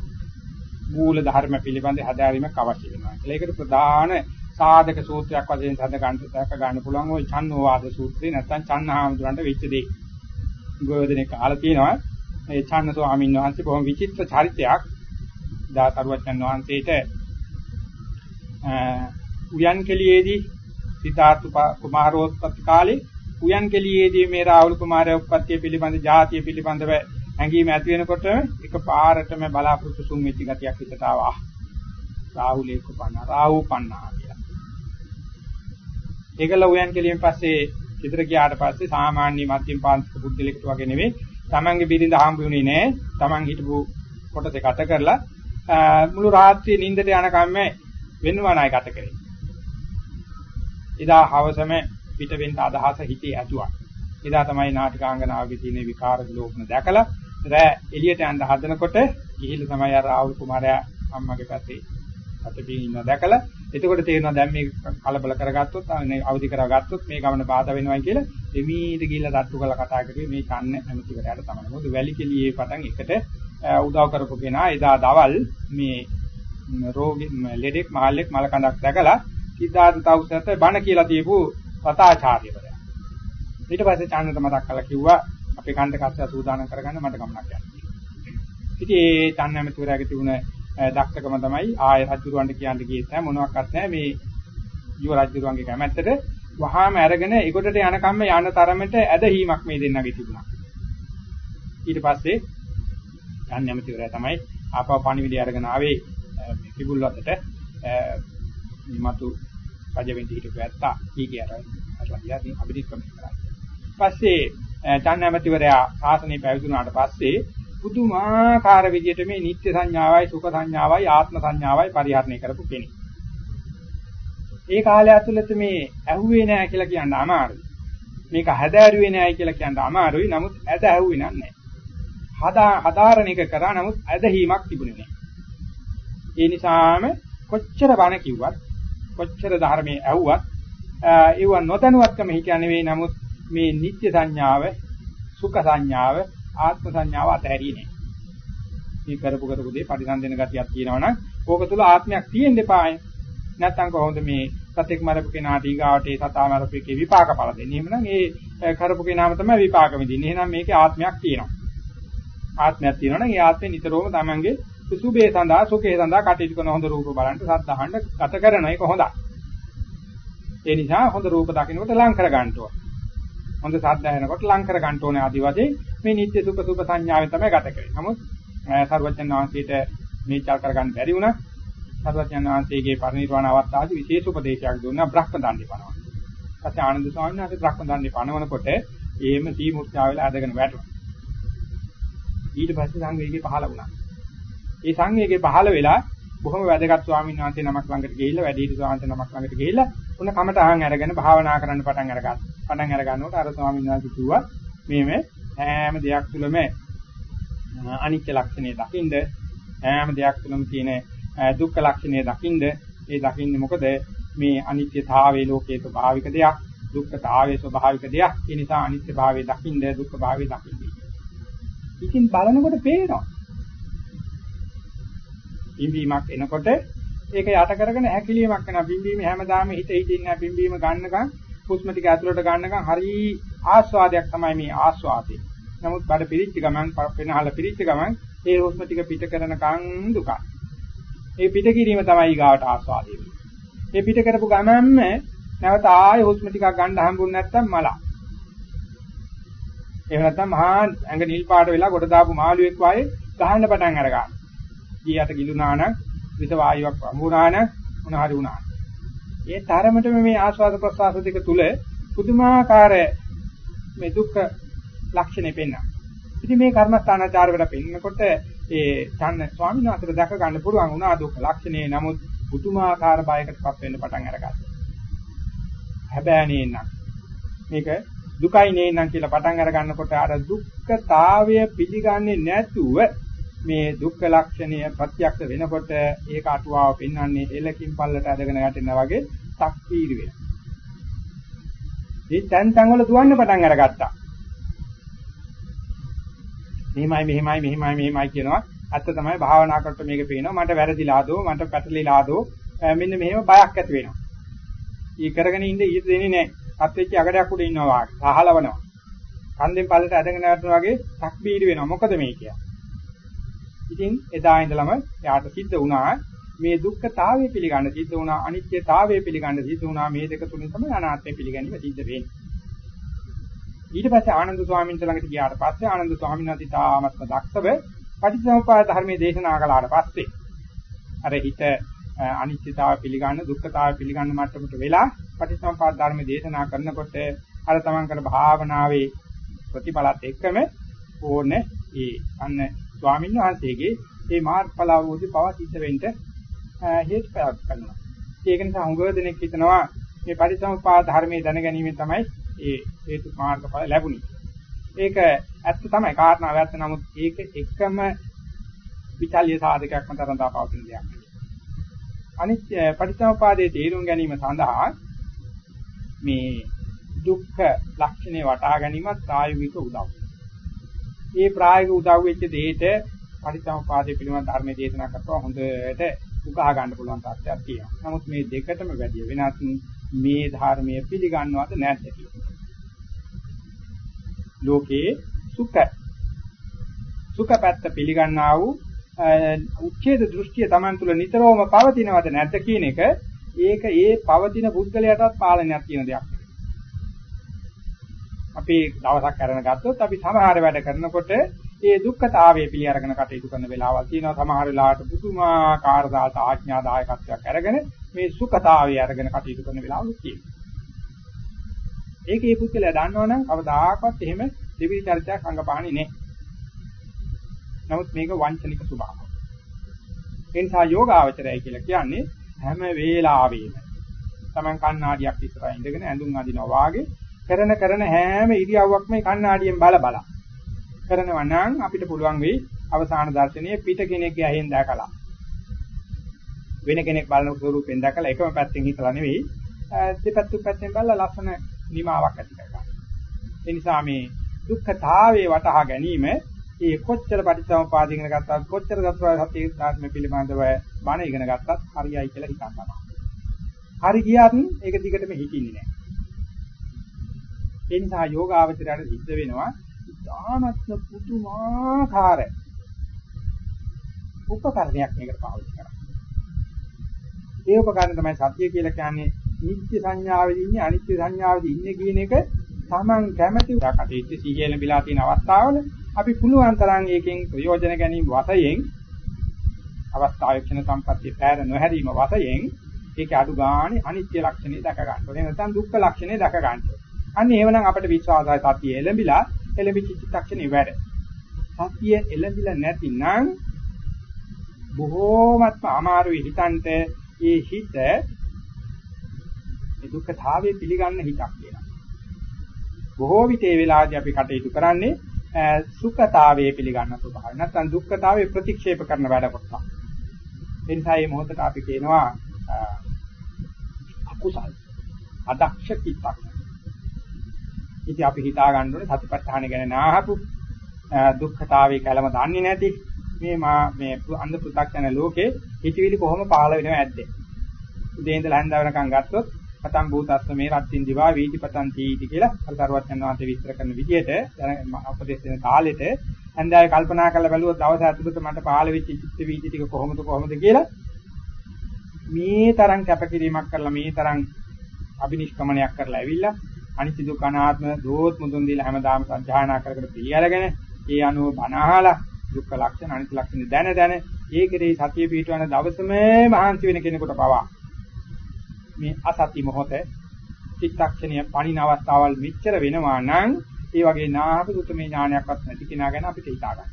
මූල ධර්ම පිළිබඳ හදාරීමක් අවශ්‍ය වෙනවා. ඒකට ප්‍රධාන සාධක සූත්‍රයක් වශයෙන් සඳ ගන්න දැක ගන්න පුළුවන් ওই චන්නෝවාද සූත්‍රය නැත්නම් චන්නහාමුදුරන්ට වෙච්ච දේ. ගෝධනේ කාලා තියෙනවා. ඒ චන්න ස්වාමීන් වහන්සේ බොහොම විචිත්‍ර චරිතයක් දාතරුවචන් වහන්සේට උයන් කෙලියේදී සිතාර්ථ කුමාරෝත්පත්ති කාලේ උයන් කෙලියේදී මේ රාහුල කුමාරයා උත්පත්තිය පිළිබඳ ජාතිය පිළිබඳව හැඟීම ඇති වෙනකොට එක පාරටම බලාපොරොත්තු සුන් වෙච්ච ගතියක් හිතට ආවා. රාහුලේ කුපන්න රාහු පන්නා කියලා. ඒකල උයන් කෙලියෙන් පස්සේ විතර ගියාට පස්සේ සාමාන්‍ය මධ්‍යම පාන්තික බුද්ධලෙකට වගේ නෙවෙයි. Tamange බිරිඳ හම්බුනේ නෑ. Taman හිටපු කොටසේ ගත කරලා මුළු රාත්‍රියේ නිින්දට යනකම් වෙනවනයි ගත කරේ. එදා හවසම පිට වෙන්න අදහස හිතේ ඇතුවා. එදා තමයි නාටිකාංගනාවගේ තියෙන විකාර විලෝපන දැකලා රෑ එළියට යන්න හදනකොට ගිහිල්ලා තමයි අර රාහුල් කුමාරයා අම්මගේ පැත්තේ අතපින් ඉන්න දැකලා එතකොට තේරෙනවා දැන් මේ කලබල කරගත්තොත් අවදි කරගත්තොත් මේ ගමන බාධා වෙනවයි කියලා එමීට ගිහිල්ලා තට්ටු කරලා කතා කරේ මේ කන්න ඇමතිවරයාට තමයි. මොකද වැලි කෙලියේ පටන් එකට උදව් කරපු කෙනා එදා දවල් මේ රෝගී ලෙඩෙක් මහල්ලෙක් මල කඳක් දැකලා සිද්ධාර්ථ තවුසට බණ කියලා දීපු කතාචාර්යවරයා. ඊට පස්සේ චානන්ත මතක් කළා කිව්වා අපේ කණ්ඩ කස්සය සූදානම් කරගන්න මට ගමනක් යන්න. ඉතින් ඒ චන්නමතුරාගේ තිබුණ දක්ෂකම තමයි ආය රජුරවන්ට කියන්න ගියෙත් නැහැ මොනවත් නැහැ මේ යුව රජුරවන්ගේ කැමැත්තට වහාම අරගෙන ඒකොටට යනකම්ම යන තරමට ඇදහිීමක් මේ දෙන්නගේ තිබුණා. ඊට පස්සේ චන්නමතුරා තමයි ආපහු පණිවිඩය අරගෙන ආවේ මේ කිඹුල් වතට මතු රජ වෙන්න හිටපු ඇත්තා කීකියර අරලා ගියා අපිට කම කරා. පස්සේ චන්නමැතිවරයා ශාසනය පැවිදුණාට පස්සේ පුදුමාකාර විදිහට මේ නිත්‍ය සංඥාවයි සුඛ සංඥාවයි ආත්ම සංඥාවයි පරිහරණය කරපු කෙනෙක්. ඒ කාලය ඇතුළත මේ ඇහුවේ නෑ කියලා කියන්න අමාරුයි. මේක හැදෑරුවේ නෑයි කියලා කියන්න අමාරුයි. නමුත් ඇද ඇහුවේ නෑ. හදා හදාරණ එක කරා නමුත් ඇදහිීමක් තිබුණේ නෑ. ඒ නිසාම කොච්චර බණ කිව්වත් කොච්චර ධර්මයේ ඇහුවත් ඒව නොදැනුවත්කම හිතන්නේ නෙවෙයි නමුත් මේ නිත්‍ය සංඥාව සුඛ සංඥාව ආත්ම සංඥාව අතහැරියේ නෑ. මේ කරපු කරපු දේ පරිසම්දෙන ගතියක් තියෙනවනම් ඕක තුල ආත්මයක් තියෙන්න එපායි. නැත්තම් කොහොමද මේ සතෙක් මරපු කෙනාට ඊගාවට ඒ සතා මරපු එකේ විපාක ඵල දෙන්නේ. එහෙමනම් ඒ කරපු කෙනාම තමයි විපාක විඳින්නේ. එහෙනම් මේකේ ආත්මයක් තියෙනවා. ආත්මයක් තියෙනවා නම් ඒ ආත්මේ නිතරම තමන්ගේ සුභේ සඳහා සුඛේ සඳහා කටයුතු කරන හොඳ රූප බලන්න සද්ධාහන්න ගත කරන එක හොඳයි. ඒ නිසා හොඳ රූප දකින්නකොට ලං කර ගන්න ඕන. හොඳ සද්ද ඇහෙනකොට ලං කර ගන්න ඕනේ ආදි වශයෙන් මේ නිත්‍ය සුඛ සුභ සංඥාවෙන් තමයි ගත කරන්නේ. නමුත් සර්වඥාන් වහන්සේට මේ චල් කර ගන්න බැරි වුණා. සර්වඥාන් වහන්සේගේ පරිනිර්වාණ අවස්ථාවේදී විශේෂ උපදේශයක් දුන්නා බ්‍රහ්ම දණ්ඩේ පනවන්න. පස්සේ ආනන්ද ස්වාමීන් වහන්සේ බ්‍රහ්ම දණ්ඩේ පනවනකොට එහෙම තී මුර්චා වෙලා ඇදගෙන වැටුණා. ඊට පස්සේ සංවේගය පහළ වුණා. ඒ සංවේගය පහළ වෙලා බොහොම වැදගත් ස්වාමීන් වහන්සේ නමක් ළඟට ගිහිල්ලා වැඩිහිටි ස්වාමීන් වහන්සේ නමක් ළඟට ගිහිල්ලා උන කමටහන් අරගෙන භාවනා කරන්න පටන් අරගත්තා. පටන් අර ගන්නකොට අර ස්වාමීන් වහන්සේ කිව්වා මේ හැම දෙයක් තුළම අනිත්‍ය ලක්ෂණය දකින්ද? හැම දෙයක් තුළම තියෙන දුක්ඛ ලක්ෂණය දකින්ද? ඒ දකින්නේ මොකද? මේ අනිත්‍යතාවයේ ලෝකයේ ස්වභාවික දෙයක් දුක්ඛතාවයේ ස්වභාවික දෙයක්. ඒ නිසා අනිත්‍ය භාවයේ දකින්ද? දුක්ඛ භාවයේ දකින්ද ඉතින් බලනකොට පේනවා පිම්බීමක් එනකොට ඒක යට කරගෙන හැකිලීමක් වෙනවා පිම්බීම හැමදාම හිත හිතින් නැහැ පිම්බීම ගන්නකම් හුස්ම ටික ඇතුළට ගන්නකම් හරි ආස්වාදයක් තමයි මේ ආස්වාදේ නමුත් බඩ පිරිච්ච ගමන් වෙනහල පිරිච්ච ගමන් ඒ හුස්ම ටික පිට කරනකන් දුකයි. ඒ පිට කිරීම තමයි ඊගාවට ආස්වාදය වෙන්නේ. ඒ පිට කරපු ගමන්ම නැවත ආයෙ හුස්ම ටිකක් ගන්න හම්බුනේ නැත්තම් මල. එහෙම නැත්තම් මහා ඇඟ නිල් පාට වෙලා කොට දාපු මාළුවෙක් වගේ ගහන්න පටන් අර ගන්නවා. ගියට ගිලුනා නම් විස වායුවක් වඹුනා නම් මොන හරි වුණා. ඒ තරමටම මේ ආස්වාද ප්‍රසආස දෙක තුල පුදුමාකාර මේ දුක්ඛ ලක්ෂණේ පෙන්වනවා. ඉතින් මේ කර්මස්ථානාචාරවල පෙන්නකොට ඒ චන්න ස්වාමීන් වහන්සේට දැක ගන්න පුළුවන් වුණා දුක්ඛ ලක්ෂණේ නමුත් පුදුමාකාර බයකටපත් වෙන්න පටන් අරගත්තා. හැබැයි නේනම් මේක දුකයි නේනම් කියලා පටන් අර ගන්නකොට අර දුක්ඛතාවය පිළිගන්නේ නැතුව මේ දුක්ඛ ලක්ෂණය ප්‍රත්‍යක්ෂ වෙනකොට ඒක අටුවාව පෙන්වන්නේ එලකින් පල්ලට අදගෙන යටිනා වගේ තක්පීරි වෙනවා. මේ තැන් තැන් වල දුවන්න පටන් අරගත්තා. මෙහිමයි මෙහිමයි මෙහිමයි මෙහිමයි කියනවා. ඇත්ත තමයි භාවනා කරනකොට මේක පේනවා. මට වැරදිලාදෝ මට පැටලිලාදෝ මෙන්න මෙහෙම බයක් ඇති වෙනවා. ඊ කරගෙන ඉඳ ඊට දෙන්නේ නැහැ. අත්වෙච්ච අගඩයක් උඩ ඉන්නවා වාගේ. සහලවනවා. කන්දෙන් පල්ලට ඇදගෙන යනවා වගේ සක්බීරි වෙනවා. මොකද මේ කියන්නේ? ඉතින් එදා ඉඳලම යාට සිද්ධ වුණා මේ දුක්ඛතාවය පිළිගන්න සිද්ධ වුණා අනිත්‍යතාවය පිළිගන්න සිද්ධ වුණා මේ දෙක තුලින් තමයි අනාත්මය පිළිගැනීම සිද්ධ වෙන්නේ. ඊට පස්සේ ආනන්ද ස්වාමීන් ළඟට ගියාට පස්සේ ආනන්ද ස්වාමීන් වහන්සේ තාමත්ම දක්ෂව පටිච්චසමුප්පාද ධර්මයේ දේශනා කළාට පස්සේ අර හිත අනිත්‍යතාව පිළිගන්න දුක්ඛතාව පිළිගන්න මට්ටමට වෙලා පටිච්චසමුප්පාද ධර්මයේ දේශනා කරනකොට අර තමන් කරන භාවනාවේ ප්‍රතිඵලات එක්කම ඕනේ ඒ අන්න ස්වාමීන් වහන්සේගේ මේ මාර්ගඵල අවබෝධය පව සිද්ධ වෙන්න හේතුපයක් කරනවා. ඒක නිසා හුඟව දෙනෙක් හිතනවා මේ පටිච්චසමුප්පාද ධර්මයේ දැනගැනීමෙන් තමයි ඒ හේතු මාර්ගඵල ලැබුණේ. ඒක ඇත්ත තමයි කාරණාව ඇත්ත නමුත් ඒක එකම විචල්්‍ය සාධකයක්ම තරම් දාපවතින දෙයක්. අනිත් පටිච්චසමුපාදයේ තේරුම් ගැනීම සඳහා මේ දුක්ඛ ලක්ෂණේ වටහා ගැනීමත් ප්‍රායෝගික උදව්. මේ ප්‍රායෝගික උදව් වෙච්ච දෙයට පටිච්චසමුපාදයේ පිළිබඳ ධර්මයේ දේශනා කරපුවා හොඳට උකහා ගන්න පුළුවන් තත්ත්වයක් තියෙනවා. නමුත් මේ දෙකටම වැඩි වෙනත් මේ ධර්මයේ පිළිගන්නවද නැද්ද කියලා. ලෝකේ සුඛ සුඛ පැත්ත පිළිගන්නා වූ උච්ඡේද දෘෂ්ටිය Taman තුල නිතරම පවතිනවද නැද්ද කියන එක ඒක ඒ පවතින පුද්ගලයාටත් පාලනයක් තියෙන දෙයක්. අපි දවසක් කරන ගත්තොත් අපි සමහර වැඩ කරනකොට ඒ දුක්ඛතාවය පිළි අරගෙන කටයුතු කරන වෙලාවල් තියෙනවා සමහර වෙලාවට පුදුමාකාර දාස ආඥාදායකත්වයක් අරගෙන මේ සුඛතාවය අරගෙන කටයුතු කරන වෙලාවලුත් තියෙනවා. ඒකේ පුද්ගලයා දන්නවනම් කවදාකවත් එහෙම දෙවිලි චරිතයක් අංගපාණි නෑ. නමුත් මේක වංචනික ස්වභාවය. ඒ නිසා යෝගාවචරය කියලා කියන්නේ හැම වෙලාවෙම Taman කණ්ණාඩියක් ඉස්සරහා ඉඳගෙන ඇඳුම් අදිනවා වාගේ කරන කරන හැම ඉරියව්වක්ම කණ්ණාඩියෙන් බල බල කරනවා නම් අපිට පුළුවන් වෙයි අවසාන දර්ශනයේ පිට කෙනෙක්ගේ ඇහෙන් දැකලා වෙන කෙනෙක් බලන ස්වරූපෙන් දැකලා එකම පැත්තෙන් හිතලා නෙවෙයි දෙපැත්ත පැත්තෙන් බලලා ලස්සන නිමාවක් ඇති කරගන්න. ඒ නිසා මේ දුක්ඛතාවයේ වටහා ගැනීම ඒ කොච්චර පටිච්චසමුපාද ඉගෙන ගත්තත් කොච්චර සත්‍ය ධර්ම පිළිබඳව බණ ඉගෙන ගත්තත් හරියයි කියලා හිතන්න තමයි. හරි ගියත් ඒක දිගටම හිතින්නේ නැහැ. ඒ නිසා යෝගාවචරයට සිද්ධ වෙනවා ඉතාමත්ම පුදුමාකාර උපකරණයක් මේකට පාවිච්චි කරන්නේ. ඒ උපකරණ තමයි සත්‍ය කියලා කියන්නේ නිත්‍ය සංඥාවේදී ඉන්නේ අනිත්‍ය සංඥාවේදී ඉන්නේ කියන එක Taman කැමැති කටයුතු සීගේල බිලා තියෙන අවස්ථාවල අපි පුළුවන් තරම් ඒකෙන් ප්‍රයෝජන ගැනීම වශයෙන් අවස්ථාවේ ක්ෂණ සම්පත්තිය පැර නොහැරීම වශයෙන් ඒක අඩු ගානේ අනිත්‍ය ලක්ෂණය දැක ගන්න ඕනේ නැත්නම් දුක්ඛ ලක්ෂණය දැක ගන්න ඕනේ. අන්න එහෙමනම් අපිට විශ්වාසයි සතිය එළඹිලා එළඹිච්ච චිත්තක්ෂණේ වැඩ. සතිය එළඹිලා නැතිනම් බොහෝමත්ම අමාරුයි හිතන්ට ඒ හිත ඒ දුක්ඛතාවයේ පිළිගන්න හිතක් කියලා. බොහෝ විට ඒ වෙලාවදී අපි කටයුතු කරන්නේ සුඛතාවයේ පිළිගන්න ස්වභාවය. නැත්නම් දුක්ඛතාවයේ ප්‍රතික්ෂේප කරන වැඩ කොටස. ඒ නිසා මේ මොහොතට අපි කියනවා අකුසල්. අදක්ෂ කිත්තක්. ඉතින් අපි හිතා ගන්න ඕනේ සතිපට්ඨාන ගැන නාහපු දුක්ඛතාවයේ කලම දන්නේ නැති මේ මා මේ අන්ධ පු탁 යන ලෝකේ හිතවිලි කොහොම පහළ වෙනව ඇද්ද? උදේ ඉඳලා හන්ද වෙනකන් ගත්තොත් පතම් භූතස්ස මේ රත්ත්‍ින් දිවා වීතිපතං තීටි කියලා අර දරුවත් යන වාන්ත විස්තර කරන විදිහට උපදේශ දෙන කාලෙට හන්දාවේ කල්පනා කරලා බැලුවොත් දවස් ඇතුළත මට පහළ වෙච්ච චිත්ත වීති ටික කොහොමද කොහොමද කියලා මේ තරම් කැපකිරීමක් කරලා මේ තරම් අබිනිෂ්ක්‍මණයක් කරලා ඇවිල්ලා අනිත්‍ය දුක්ඛ අනාත්ම දෝත් මුදුන් දීලා හැමදාම සත්‍යයනා කර කර පිළිඅරගෙන ඒ අනුව බණහලා දුක්ඛ ලක්ෂණ අනිත්‍ය ලක්ෂණ දැන දැන ඒ කෙරෙහි සතිය පිටවන දවසම මහන්සි වෙන කෙනෙකුට පවා මේ අසති මොහොත චිත්තක්ෂණය පණින අවස්ථාවල් මෙච්චර වෙනවා නම් ඒ වගේ නාහපුත මේ ඥානයක්වත් නැති කෙනා ගැන අපිට හිතා ගන්න.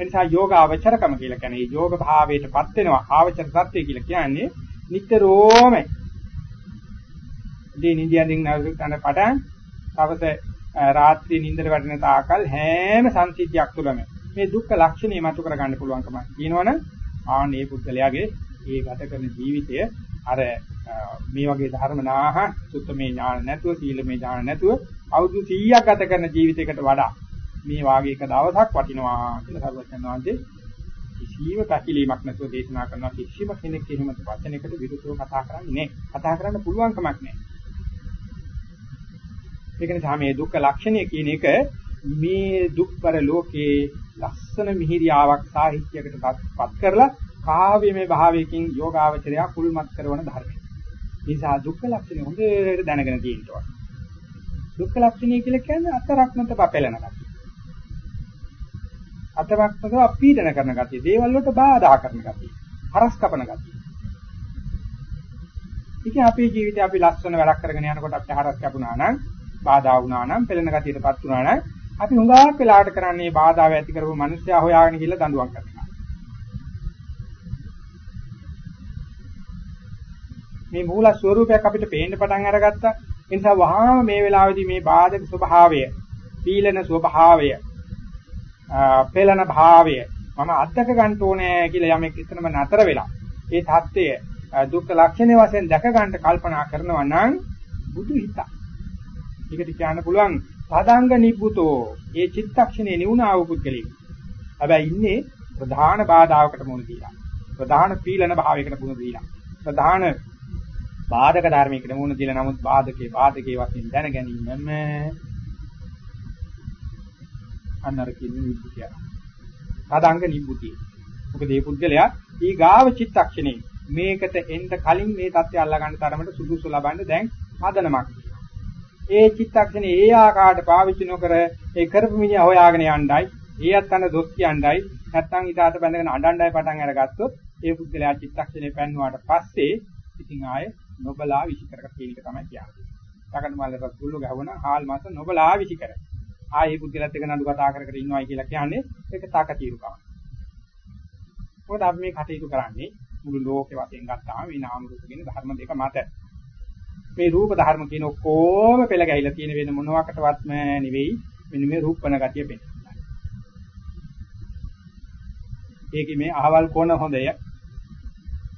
එනිසා යෝග අවචරකම කියලා කියන්නේ යෝග භාවයටපත් වෙනවා ආවචර සත්‍ය කියලා කියන්නේ නිතරම දී නිදියන්ින් නැවතුන පටන් තවස රාත්‍රී නිින්දට වැටෙන තාකල් හැම සංසිද්ධියක් තුළම මේ දුක්ඛ ලක්ෂණය මතු කර ගන්න පුළුවන්කම තියෙනවනම් ආනේ පුද්ගලයාගේ ඒ ගත කරන ජීවිතය අර මේ වගේ ධර්ම නාහ සුත්තමේ ඥාන නැතුව සීලමේ ඥාන නැතුව අවුරුදු 100ක් ගත කරන ජීවිතයකට වඩා මේ වාගේ එක දවසක් වටිනවා කියලා සර්වඥාන් වහන්සේ කිසිම පැකිලීමක් නැතුව දේශනා කරන කිසිම කෙනෙක් එහෙම වචනයකට විරුද්ධව කතා කරන්නේ නැහැ. කතා කරන්න පුළුවන් කමක් නැහැ. ඒක නිසා මේ දුක්ඛ ලක්ෂණය කියන එක මේ දුක්බර ලෝකයේ ලස්සන මිහිරියාවක් සාහිත්‍යයකට පත් කරලා කාව්‍යමය භාවයකින් යෝගාවචරය කුල්මත් කරන ධර්මය. ඒ නිසා දුක්ඛ ලක්ෂණය හොඳට දැනගෙන තියෙනවා. දුක්ඛ ලක්ෂණය කියලා කියන්නේ අතරක් නැත පපෙලන ගතිය. අතරක් නැත අපීඩන කරන ගතිය. දේවල් වලට බාධා කරන ගතිය. හරස් කපන ගතිය. ඉතින් අපේ ජීවිතේ අපි ලස්සන වැඩක් කරගෙන යනකොට අපිට හරස් කැපුණා නම් බාධා වුණා නම් පෙළෙන ගතියටපත් වුණා නම් අපි හුඟක් වෙලාවට කරන්නේ බාධාව ඇති කරපු මිනිස්සයා හොයාගෙන ගිහලා දඬුවම් කරනවා. මේ මූල ස්වરૂපයක් අපිට පේන්න පටන් අරගත්තා. ඒ නිසා වහාම මේ වෙලාවේදී මේ බාධක ස්වභාවය, පීලන ස්වභාවය, පෙළන භාවය මම අත්දක ගන්න ඕනේ කියලා යමෙක් එතනම නතර වෙලා ඒ தත්ත්වය දුක්ඛ ලක්ෂණ වශයෙන් දැක ගන්න කල්පනා කරනවා නම් බුදු හිතක්. ඒකට කියන්න පුළුවන් පදාංග නිබ්බුතෝ ඒ චිත්තක්ෂණේ නිවුණා වූ පුද්ගලෙක්. හැබැයි ඉන්නේ ප්‍රධාන බාධාවකට මුහුණ දීලා. ප්‍රධාන පීලන භාවයකට මුහුණ දීලා. ප්‍රධාන බාධක ධර්මයකට මුහුණ දීලා නමුත් බාධකේ බාධකේ වශයෙන් දැන ගැනීමම අන්නර කියන්නේ නිබ්බුතිය. පදාංග නිබ්බුතිය. මොකද මේ පුද්ගලයා ඊ ගාව චිත්තක්ෂණේ මේකට එන්න කලින් මේ தත්ත්වය අල්ලා ගන්න තරමට සුදුසු ලබන්න දැන් ආදනමක් ඒ චිත්තක්ෂණේ ඒ ආකාරයට පාවිච්චි නොකර ඒ කරපු මිනිහා හොයාගෙන යණ්ඩයි ඒ අත්තන දොස් කියණ්ඩයි නැත්තම් ඊටාට බැඳගෙන අඬණ්ඩයි පටන් අරගත්තොත් ඒ පුද්ගලයා චිත්තක්ෂණේ පැන්නුවාට පස්සේ ඉතින් ආයේ නොබලා විසිකරක කියන එක තමයි කියන්නේ. සකන් මල්ලට කුල්ල ගහවන හාල් මාස නොබලා විසිකර. ආයේ පුද්ගලයාත් එක්ක නඩු කතා කර කර ඉන්නවයි කියලා කියන්නේ ඒක තාකතිරුකම. මොකද අපි මේ කටයුතු කරන්නේ මුළු ලෝකෙ වශයෙන් ගත්තාම මේ නාම රූප කියන ධර්ම දෙක මත මේ රූප ධර්ම කියන ඔක්කොම පෙළ ගැහිලා තියෙන වෙන මොනවාකටවත්ම නෙවෙයි මෙන්න මේ රූපණ ගතිය පෙන්නනවා. ඒකේ මේ අහවල් කොන හොඳය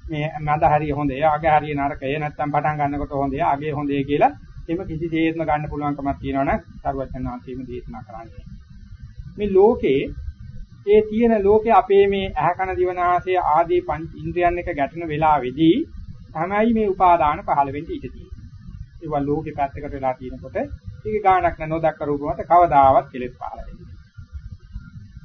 මේ මඳ හරිය හොඳේ, අග හරිය නරකය, නැත්තම් පටන් ගන්නකොට හොඳේ, අගේ හොඳේ කියලා එimhe කිසිසේත්ම ගන්න පුළුවන්කමක් තියෙනවනම් සර්වඥාන්සේම දේශනා කරන්නේ. මේ ලෝකේ ඒ තියෙන ලෝකේ අපේ මේ ඇහ කන දිව නාසය ආදී පංච ඉන්ද්‍රියන් එක ගැටෙන වෙලාවේදී තමයි මේ උපාදාන පහළ වෙන්නේ ඉඳී තියෙන්නේ. ඒවා ලෝකේ පැත්තකට වෙලා තියෙනකොට ඒක ගානක් නොදක්ක රූප මත කවදාවත් කෙලෙස් පහළ වෙන්නේ නැහැ.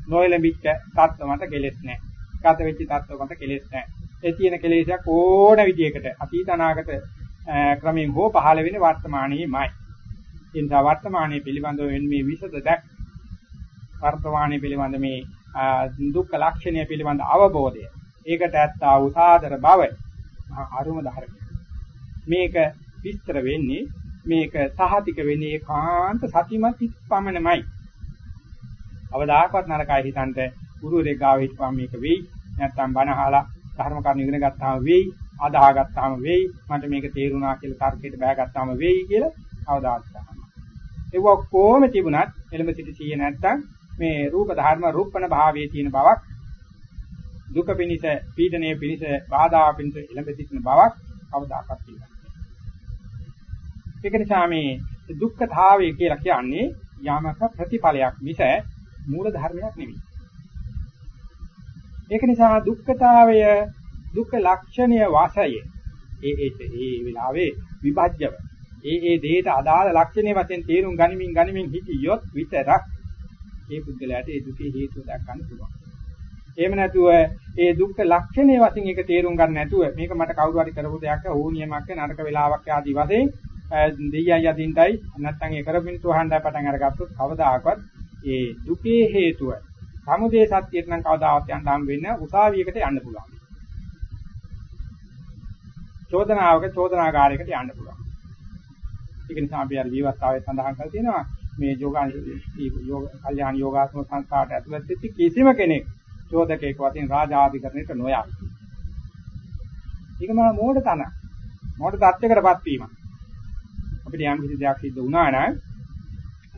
නොයලඹිච්ච තත්ත්ව මත කෙලෙස් නැහැ. ගත වෙච්ච තත්ත්ව මත කෙලෙස් නැහැ. ඒ තියෙන කෙලෙසයක් ඕන විදියකට අතීත අනාගත ක්‍රමයෙන් හෝ පහළ වෙන්නේ වර්තමානයේමයි. ඒ නිසා වර්තමානයේ පිළිබඳව මේ විසද දැක් වර්තමානයේ පිළිබඳ මේ දුක්ඛ ලක්ෂණය පිළිබඳ අවබෝධය. ඒකට ඇත්තා වූ සාදර බව අරුම ධර්ම. මේක විස්තර වෙන්නේ මේක සහතික වෙන්නේ ඒකාන්ත සතිමත් පමණමයි. අවදාකවත් නරකයි හිතන්ට ගුරුවරයෙක් ගාව හිටපම් මේක වෙයි. නැත්තම් බණ අහලා ධර්ම කරුණු ඉගෙන ගත්තාම වෙයි. අදාහ ගත්තාම වෙයි. මට මේක තේරුණා කියලා තර්කයට බෑගත්තාම වෙයි කියලා අවදාත් ගන්නවා. ඒක කොහොම තිබුණත් එළඹ සිටි සිය නැත්තම් මේ රූප ධර්ම රූපණ භාවයේ තියෙන බවක් දුක පිනිස පීඩණය පිනිස බාධා පිනිස එළඹ සිටින බවක් කවදාකවත් තියෙනවා. ඒක නිසා මේ දුක්ඛතාවය කියලා කියන්නේ යමක ප්‍රතිඵලයක් මිස මූල ධර්මයක් නෙවෙයි. ඒක නිසා දුක්ඛතාවය දුක්ඛ ලක්ෂණය වාසය ඒ ඒ ඒ වෙලාවේ විභජ්‍යව ඒ ඒ දෙයට අදාළ ලක්ෂණය වශයෙන් තේරුම් ගනිමින් ගනිමින් හිටියොත් විතරක් ඒ පුද්ගලයාට ඒ දුකේ හේතුව දක්වන්න පුළුවන්. එහෙම නැතුව ඒ දුක්ඛ ලක්ෂණයේ වශයෙන් ඒක තේරුම් ගන්න නැතුව මේක මට කවුරු හරි කරපු දෙයක් ඕනියමක් නරක වෙලාවක් ආදී වශයෙන් දෙයියන් යදින්ටයි නැත්නම් ඒ කරපින්තු වහන්නයි පටන් අරගත්තොත් කවදාකවත් ඒ දුකේ හේතුව සමුදේ සත්‍යයට නම් කවදාවත් යන්න හම් වෙන්නේ උසාවියකට යන්න පුළුවන්. චෝදනාවක චෝදනාගාරයකට යන්න පුළුවන්. ඒක නිසා අපි අර ජීවත්තාවේ සඳහන් කරලා තියෙනවා මේ යෝගාන් යෝග කල්යාණ යෝගාත්ම සංස්කාරට ඇතුළත් වෙච්ච කිසිම කෙනෙක් චෝදකයෙක් වශයෙන් රාජාධිකරණයට නොයා. ඒක මහා මෝඩ තන. මෝඩ තත්යකටපත් වීම. අපිට යම් කිසි දෙයක් සිද්ධ වුණා නම්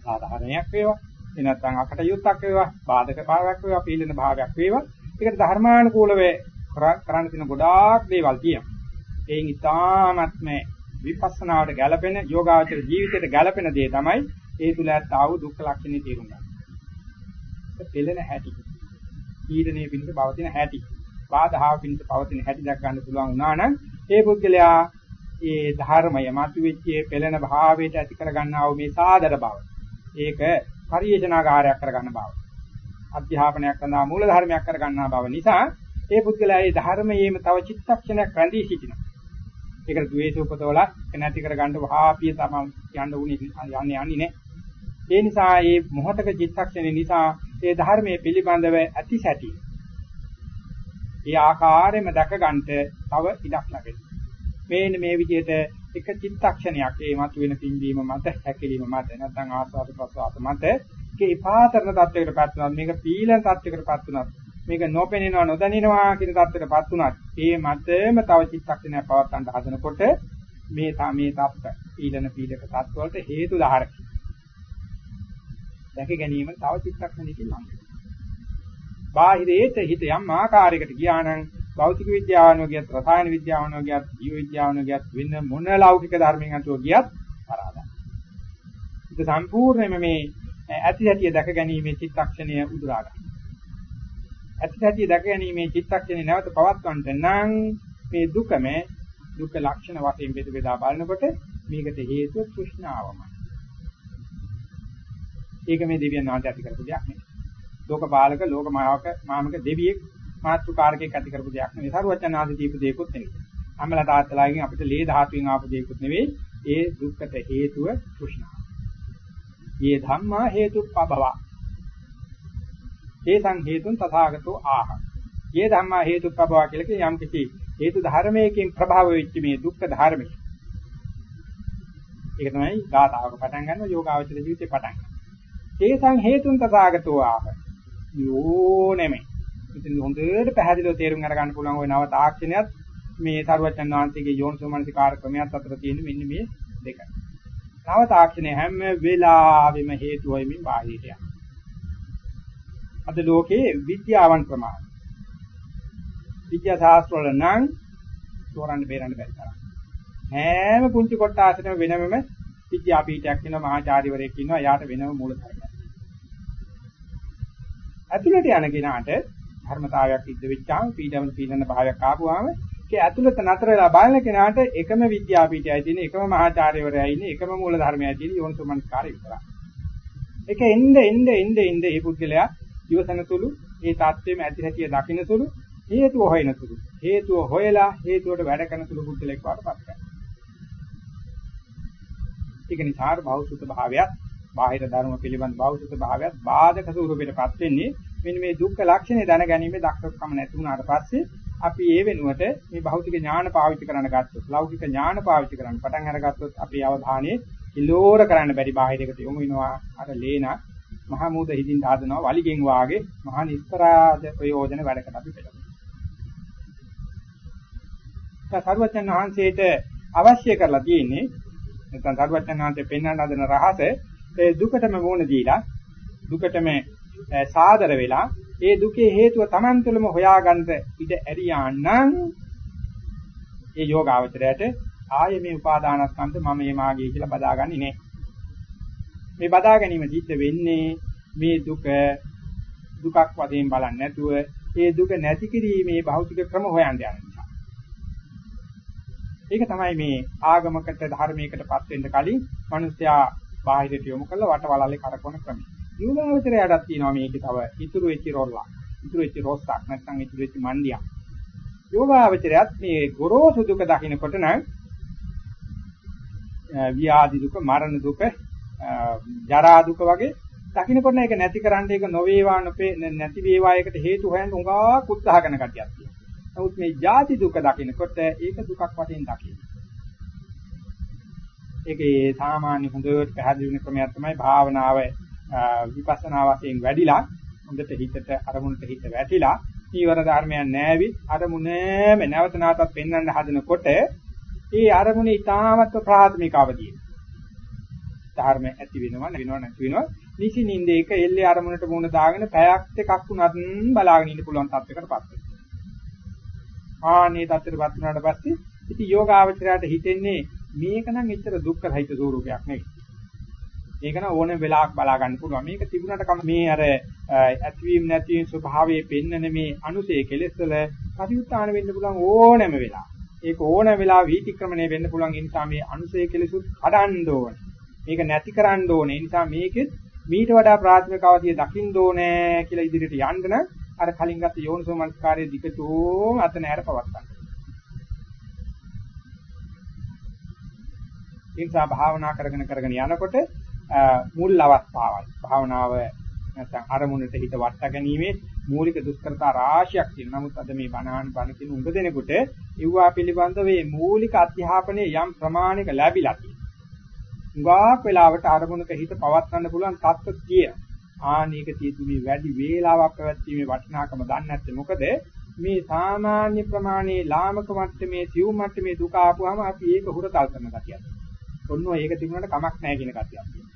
සාධාරණයක් වේවා. ඒ නැත්නම් අකටයුත්තක් වේවා, බාධක භාවයක් වේවා, පීඩන භාවයක් වේවා. ඒකට ධර්මානුකූලව කරන්න තියෙන ගොඩාක් දේවල් තියෙනවා. ඒන් ඉතාමත්ම විපස්සනාවට ගැළපෙන යෝගාචර ජීවිතයට ගැළපෙන දේ තමයි ඒ තුල ආ වූ දුක්ඛ ලක්ෂණේ තේරුම් ගන්න. පෙළෙන හැටි. පීඩනයේ පිණිස පවතින හැටි. බාධාව පිණිස පවතින හැටි දැක් ගන්න පුළුවන් වුණා නම් ඒ පුද්ගලයා ඒ ධර්මය මතුවෙච්ච පෙළෙන භාවයට ඇති කර ගන්නා වූ මේ සාදර බව. ඒක පරිේශනාකාරයක් කර ගන්න බව. අධ්‍යාපනයක් කරනා මූල ධර්මයක් කර ගන්නා බව නිසා ඒ පුද්ගලයා ඒ ධර්මයේම තව චිත්තක්ෂණයක් රැඳී සිටිනවා. ඒකට ද්වේෂ උපතවල නැති කර ගන්න වහාපිය තමයි යන්න උනේ යන්නේ යන්නේ නැහැ. ඒ නිසා මේ මොහතක චිත්තක්ෂණේ නිසා ඒ ධර්මයේ පිළිබඳව ඇති සැටි. ඒ ආකාරයෙන්ම දැක ගන්නට තව ඉඩක් ලැබෙනවා. මේන මේ විදිහට එක චිත්තක්ෂණයක් ඒ මතුවෙන පින්වීම මත හැකිලිම මත නැත්නම් ආස්වාද ප්‍රසවාස මත ඒකේ පාතරන තත්වයකටපත් වෙනවා මේක පීලන තත්වයකටපත් වෙනවා මේක නොපෙනෙනවා නොදැනෙනවා කියන තත්වයකටපත් වුණත් ඒ මතම තව චිත්තක්ෂණයක් පවත්වන්න හදනකොට මේ මේ තත්ත්ව පීලන පීලක තත්වවලට හේතු ධාරකයි දැක ගැනීම තව චිත්තක්ෂණයකින් ලං වෙනවා. බාහිරේත හිත යම් ආකාරයකට ගියා නම් භෞතික විද්‍යාවනෝ ගියත් රසායන විද්‍යාවනෝ ගියත් ජීව විද්‍යාවනෝ ගියත් වෙන මොන ලෞකික ධර්මයන් අතුව ගියත් පරාදයි. ඒක සම්පූර්ණයෙන්ම මේ ඇති හැටි දැක ගැනීමේ චිත්තක්ෂණය උදුරා ගන්න. ඇති හැටි දැක ගැනීමේ චිත්තක්ෂණය නැවත පවත්වන්නට නම් මේ දුකම දුක ලක්ෂණ වශයෙන් බෙද බෙදා බලනකොට මේකට හේතුව තෘෂ්ණාවමයි. ඒක මේ දෙවියන් වහන්සේ ඇති කරපු දෙයක් නෙවෙයි. ලෝකපාලක ලෝකමායක මාමක දෙවියෙක් මාත්‍රිකාරකෙක් ඇති කරපු දෙයක් නෙවෙයි. සරුවචනාදී දීපු දෙයක්වත් නෙවෙයි. අම්මලා තාත්තලාගෙන් අපිට ලේ ධාතුවෙන් ආපු දෙයක්වත් නෙවෙයි. ඒ දුක්කට හේතුව තෘෂ්ණාව. මේ ධම්මා හේතුප්පබව. ඒසං හේතුන් තථාගතෝ ආහ. මේ ධම්මා හේතුප්පබව කියලා කියන යම් කිසි හේතු ධර්මයකින් ප්‍රභාව වෙච්ච මේ දුක්ඛ ධර්මය. ඒක තමයි ගාථාවක පටන් ගන්නවා යෝගාවචර ජීවිතේ පටන් ගන්නවා. ඒසං හේතුන් තථාගතෝ ආහ. යෝනෙමෙ. ඉතින් හොඳට පැහැදිලිව තේරුම් අරගන්න පුළුවන් ওই නව තාක්ෂණයත් මේ සරුවචන් වහන්සේගේ යෝනිසෝමනසික කාර්යක්‍රමයක් අතර තියෙන මෙන්න මේ දෙකයි. නව තාක්ෂණය හැම වෙලාවෙම හේතු වෙමින් බාහිරට යනවා. අද ලෝකේ විද්‍යාවන් ප්‍රමාණ. විද්‍යා ශාස්ත්‍ර වල නම් තෝරන්න බේරන්න බැරි තරම්. හැම පුංචි කොටාසෙම වෙනමම විද්‍යාපීඨයක් වෙනවා මහාචාර්යවරයෙක් ඉන්නවා යාට වෙනම මූලධර්මයක්. ඇතුළට යන කෙනාට ධර්මතාවයක් සිද්ධ වෙච්චාම පීඩන පීඩන භාවයක් ආපුවාම ඒ ඇතුළත නතර වෙලා බලන කෙනාට එකම විද්‍යාපීඨයයි තියෙන එකම මහාචාර්යවරයයි ඉන්නේ එකම මූලධර්මයයි තියෙන යෝනිසෝමනස්කාරය විතරයි. ඒක එන්න එන්න එන්න එන්න මේ පුද්ගලයා ඉවසන තුරු ඒ தත්වෙම ඇති හැටිය දකින්න තුරු හේතුව හොයන තුරු හේතුව හොයලා හේතුවට වැඩ කරන තුරු පුද්ගලෙක් වඩපත් කරනවා. ඒක නිසා භෞතික භාවයත් බාහිර ධර්ම පිළිබඳ භෞතික භාවයත් බාධක ස්වරූපයටපත් වෙන්නේ මෙන්න මේ දුක්ඛ ලක්ෂණය දැනගැනීමේ දක්ෂකම නැති වුණාට පස්සේ අපි ඒ වෙනුවට මේ භෞතික ඥාන පාවිච්චි කරන්න ගත්තොත් ලෞකික ඥාන පාවිච්චි කරන්න පටන් අරගත්තොත් අපේ අවධානය ඉලෝර කරන්න බැරි බාහිරයකට යොමු වෙනවා අර ලේන මහා මූද හිදින් දාදනවා වලිගෙන් වාගේ මහා නිස්පරාද ප්‍රයෝජන වැඩකට අපි පෙළඹෙනවා. සර්වචන් වහන්සේට අවශ්‍ය කරලා තියෙන්නේ නැත්නම් සර්වචන් වහන්සේ පෙන්වන්න හදන රහස ඒ දුකටම මුහුණ දීලා දුකටම සාදර වෙලා ඒ දුකේ හේතුව Taman තුළම හොයාගන්න ඉඩ ඇරියා නම් ඒ යෝගාවචරයට ආයේ මේ උපාදානස්කන්ධ මම මේ මාගේ කියලා බදාගන්නේ නැහැ. මේ බදා ගැනීම සිද්ධ වෙන්නේ මේ දුක දුකක් වශයෙන් බලන්නේ නැතුව ඒ දුක නැති කිරීමේ භෞතික ක්‍රම හොයන්න යන නිසා. ඒක තමයි මේ ආගමකට ධර්මයකටපත් වෙන්න කලින් මිනිස්යා බාහිරට යොමු කරලා වටවලල්ලේ කරකවන ක්‍රමය. යෝගාවචරයටත් තියෙනවා මේකේ තව ඉතුරු වෙච්ච රොල්ලක්. ඉතුරු වෙච්ච රොස්සක් නැත්නම් ඉතුරු වෙච්ච මණ්ඩියක්. යෝගාවචරයත් මේ ගොරෝසු දුක දකින්නකොට නම් ව්‍යාධි දුක, මරණ දුක, ජරා දුක වගේ දකින්නකොට ඒක නැති කරන්න ඒක නොවේවා නොපේ නැති වේවා ඒකට හේතු හොයන්න උඟා උත්සාහ කරන කතියක් තියෙනවා. නමුත් මේ ජාති දුක දකින්නකොට ඒක දුකක් වශයෙන් දකින්න. ඒකේ සාමාන්‍ය හොඳට පැහැදිලි වෙන ක්‍රමයක් තමයි භාවනාව විපස්සනා වශයෙන් වැඩිලා හොඳට හිතට අරමුණට හිත වැටිලා ඊවර ධර්මයන් නැවි අරමුණේම නැවත නැවතත් පෙන්වන්න හදනකොට ඒ අරමුණේ ඊටාමත් ප්‍රාථමික අවධිය. ධර්ම ඇති වෙනවා නැවෙනවා නැති වෙනවා නිසි නින්දේක එල්ලේ අරමුණට මුණ දාගෙන පැයක් දෙකක් උනත් බලාගෙන ඉන්න පුළුවන් තත්යකටපත් වෙනවා. ආනේ තත්ත්වයටපත් වුණාට පස්සේ ඉතින් යෝගාවචරයට හිතෙන්නේ මේක නම් එච්චර දුක්ඛ සහිත ස්වරූපයක් නෙවෙයි. මේක නම් ඕනෙම වෙලාවක බලා ගන්න පුළුවන්. මේක තිබුණාට කම මේ අර ඇතිවීම නැතිවීම ස්වභාවයේ පෙන්නන මේ අනුසේ කෙලෙස් වල පරිඋත්තාන වෙන්න පුළුවන් ඕනෙම වෙලාව. ඒක ඕනෙම වෙලාව වීතික්‍රමණය වෙන්න පුළුවන් ඒ නිසා මේ අනුසේ කෙලෙසුත් කඩන්න ඕනේ. මේක නැති කරන්න ඕනේ. ඒ නිසා මේකෙත් මීට වඩා ප්‍රාථමික අවධිය දකින්න ඕනේ කියලා ඉදිරියට යන්න නම් අර කලින් ගත්ත යෝනිසෝ මනස්කාරයේ දිගටම අත නෑර පවත්තන්න. ඒ නිසා භාවනා කරගෙන කරගෙන යනකොට මුල් අවස්ථාවල් භාවනාව නැත්නම් අරමුණට හිත වට ගැනීමේ මූලික දුෂ්කරතා රාශියක් තියෙනවා. නමුත් අද මේ බණහන් බණ කියන උඟ දෙනෙකුට ඉව්වා පිළිබඳව මේ මූලික අධ්‍යාපනයේ යම් ප්‍රමාණික ලැබිලා තියෙනවා. උඟාක් වෙලාවට අරමුණක හිත පවත්වන්න පුළුවන් තත්ත්ව තියෙනවා. ආනීක තියෙන්නේ වැඩි වේලාවක් පැවැත්ීමේ වටිනාකම දන්නේ නැත්තේ මොකද මේ සාමාන්‍ය ප්‍රමාණයේ ලාමක මට්ටමේ සිව් මට්ටමේ දුක ආපුවාම අපි ඒක හුරතල් කරන ගතියක්. ඔන්න ඒක තිබුණාට කමක් නැහැ කියන කතියක්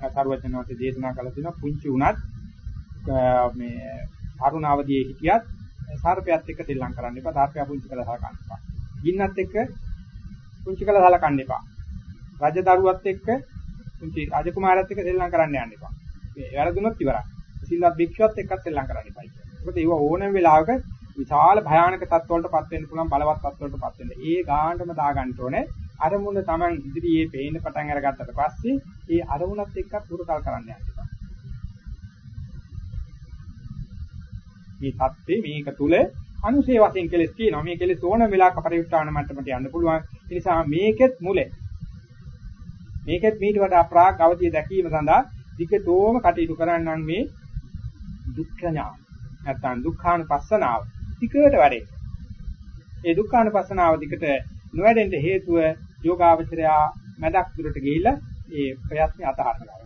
තියෙනවා. සරුවචනවාසේ දේශනා කළ තියෙනවා පුංචි උනත් මේ තරුණාවදී හිටියත් සර්පයත් එක්ක දෙල්ලම් කරන්න එපා. සර්පයා පුංචි කළා සලකන්න එපා. ගින්නත් එක්ක පුංචි කළා සලකන්න එපා. රජ දරුවත් එක්ක පුංචි රාජකුමාරයත් එක්ක දෙල්ලම් කරන්න යන්න එපා. මේ වැරදුනොත් ඉවරයි. සිල්වත් භික්ෂුවත් එක්කත් දෙල්ලම් කරන්න එපා. මොකද ඒව ඕනම වෙලාවක විශාල භයානක තත්ත්වවලටපත් වෙන්න පුළුවන් බලවත් තත්ත්වවලටපත් වෙන්න. ඒ ගානටම දාගන්න ඕනේ. අරමුණ Taman ඉදිරියේ පේන්න පටන් අරගත්තට පස්සේ ඒ අරමුණත් එක්ක පුරුකල් කරන්න යන්න. මේ தත්ත්වේ මේක තුල අනුසේ වශයෙන් කෙලස් තියෙනවා. මේ කෙලස් ඕන වෙලාවක පරිඋත්‍රාණ මට්ටමට යන්න පුළුවන්. ඒ නිසා මේකෙත් මුලේ මේකෙත් මීට වඩා ප්‍රාග් අවධිය දැකීම සඳහා විකතෝම කටයුතු කරන්නම් මේ දුක්ඛ ඥාන. නැත්තම් දුක්ඛානුපස්සනාව. ටිකට වැඩේ. ඒ දුක්ඛානුපස්සනාව දිකට නොවැඩෙන්න හේතුව යෝගාවචරයා මැදක් දුරට ගිහිල්ලා ඒ ප්‍රයත්න අතහරින ගන්නවා.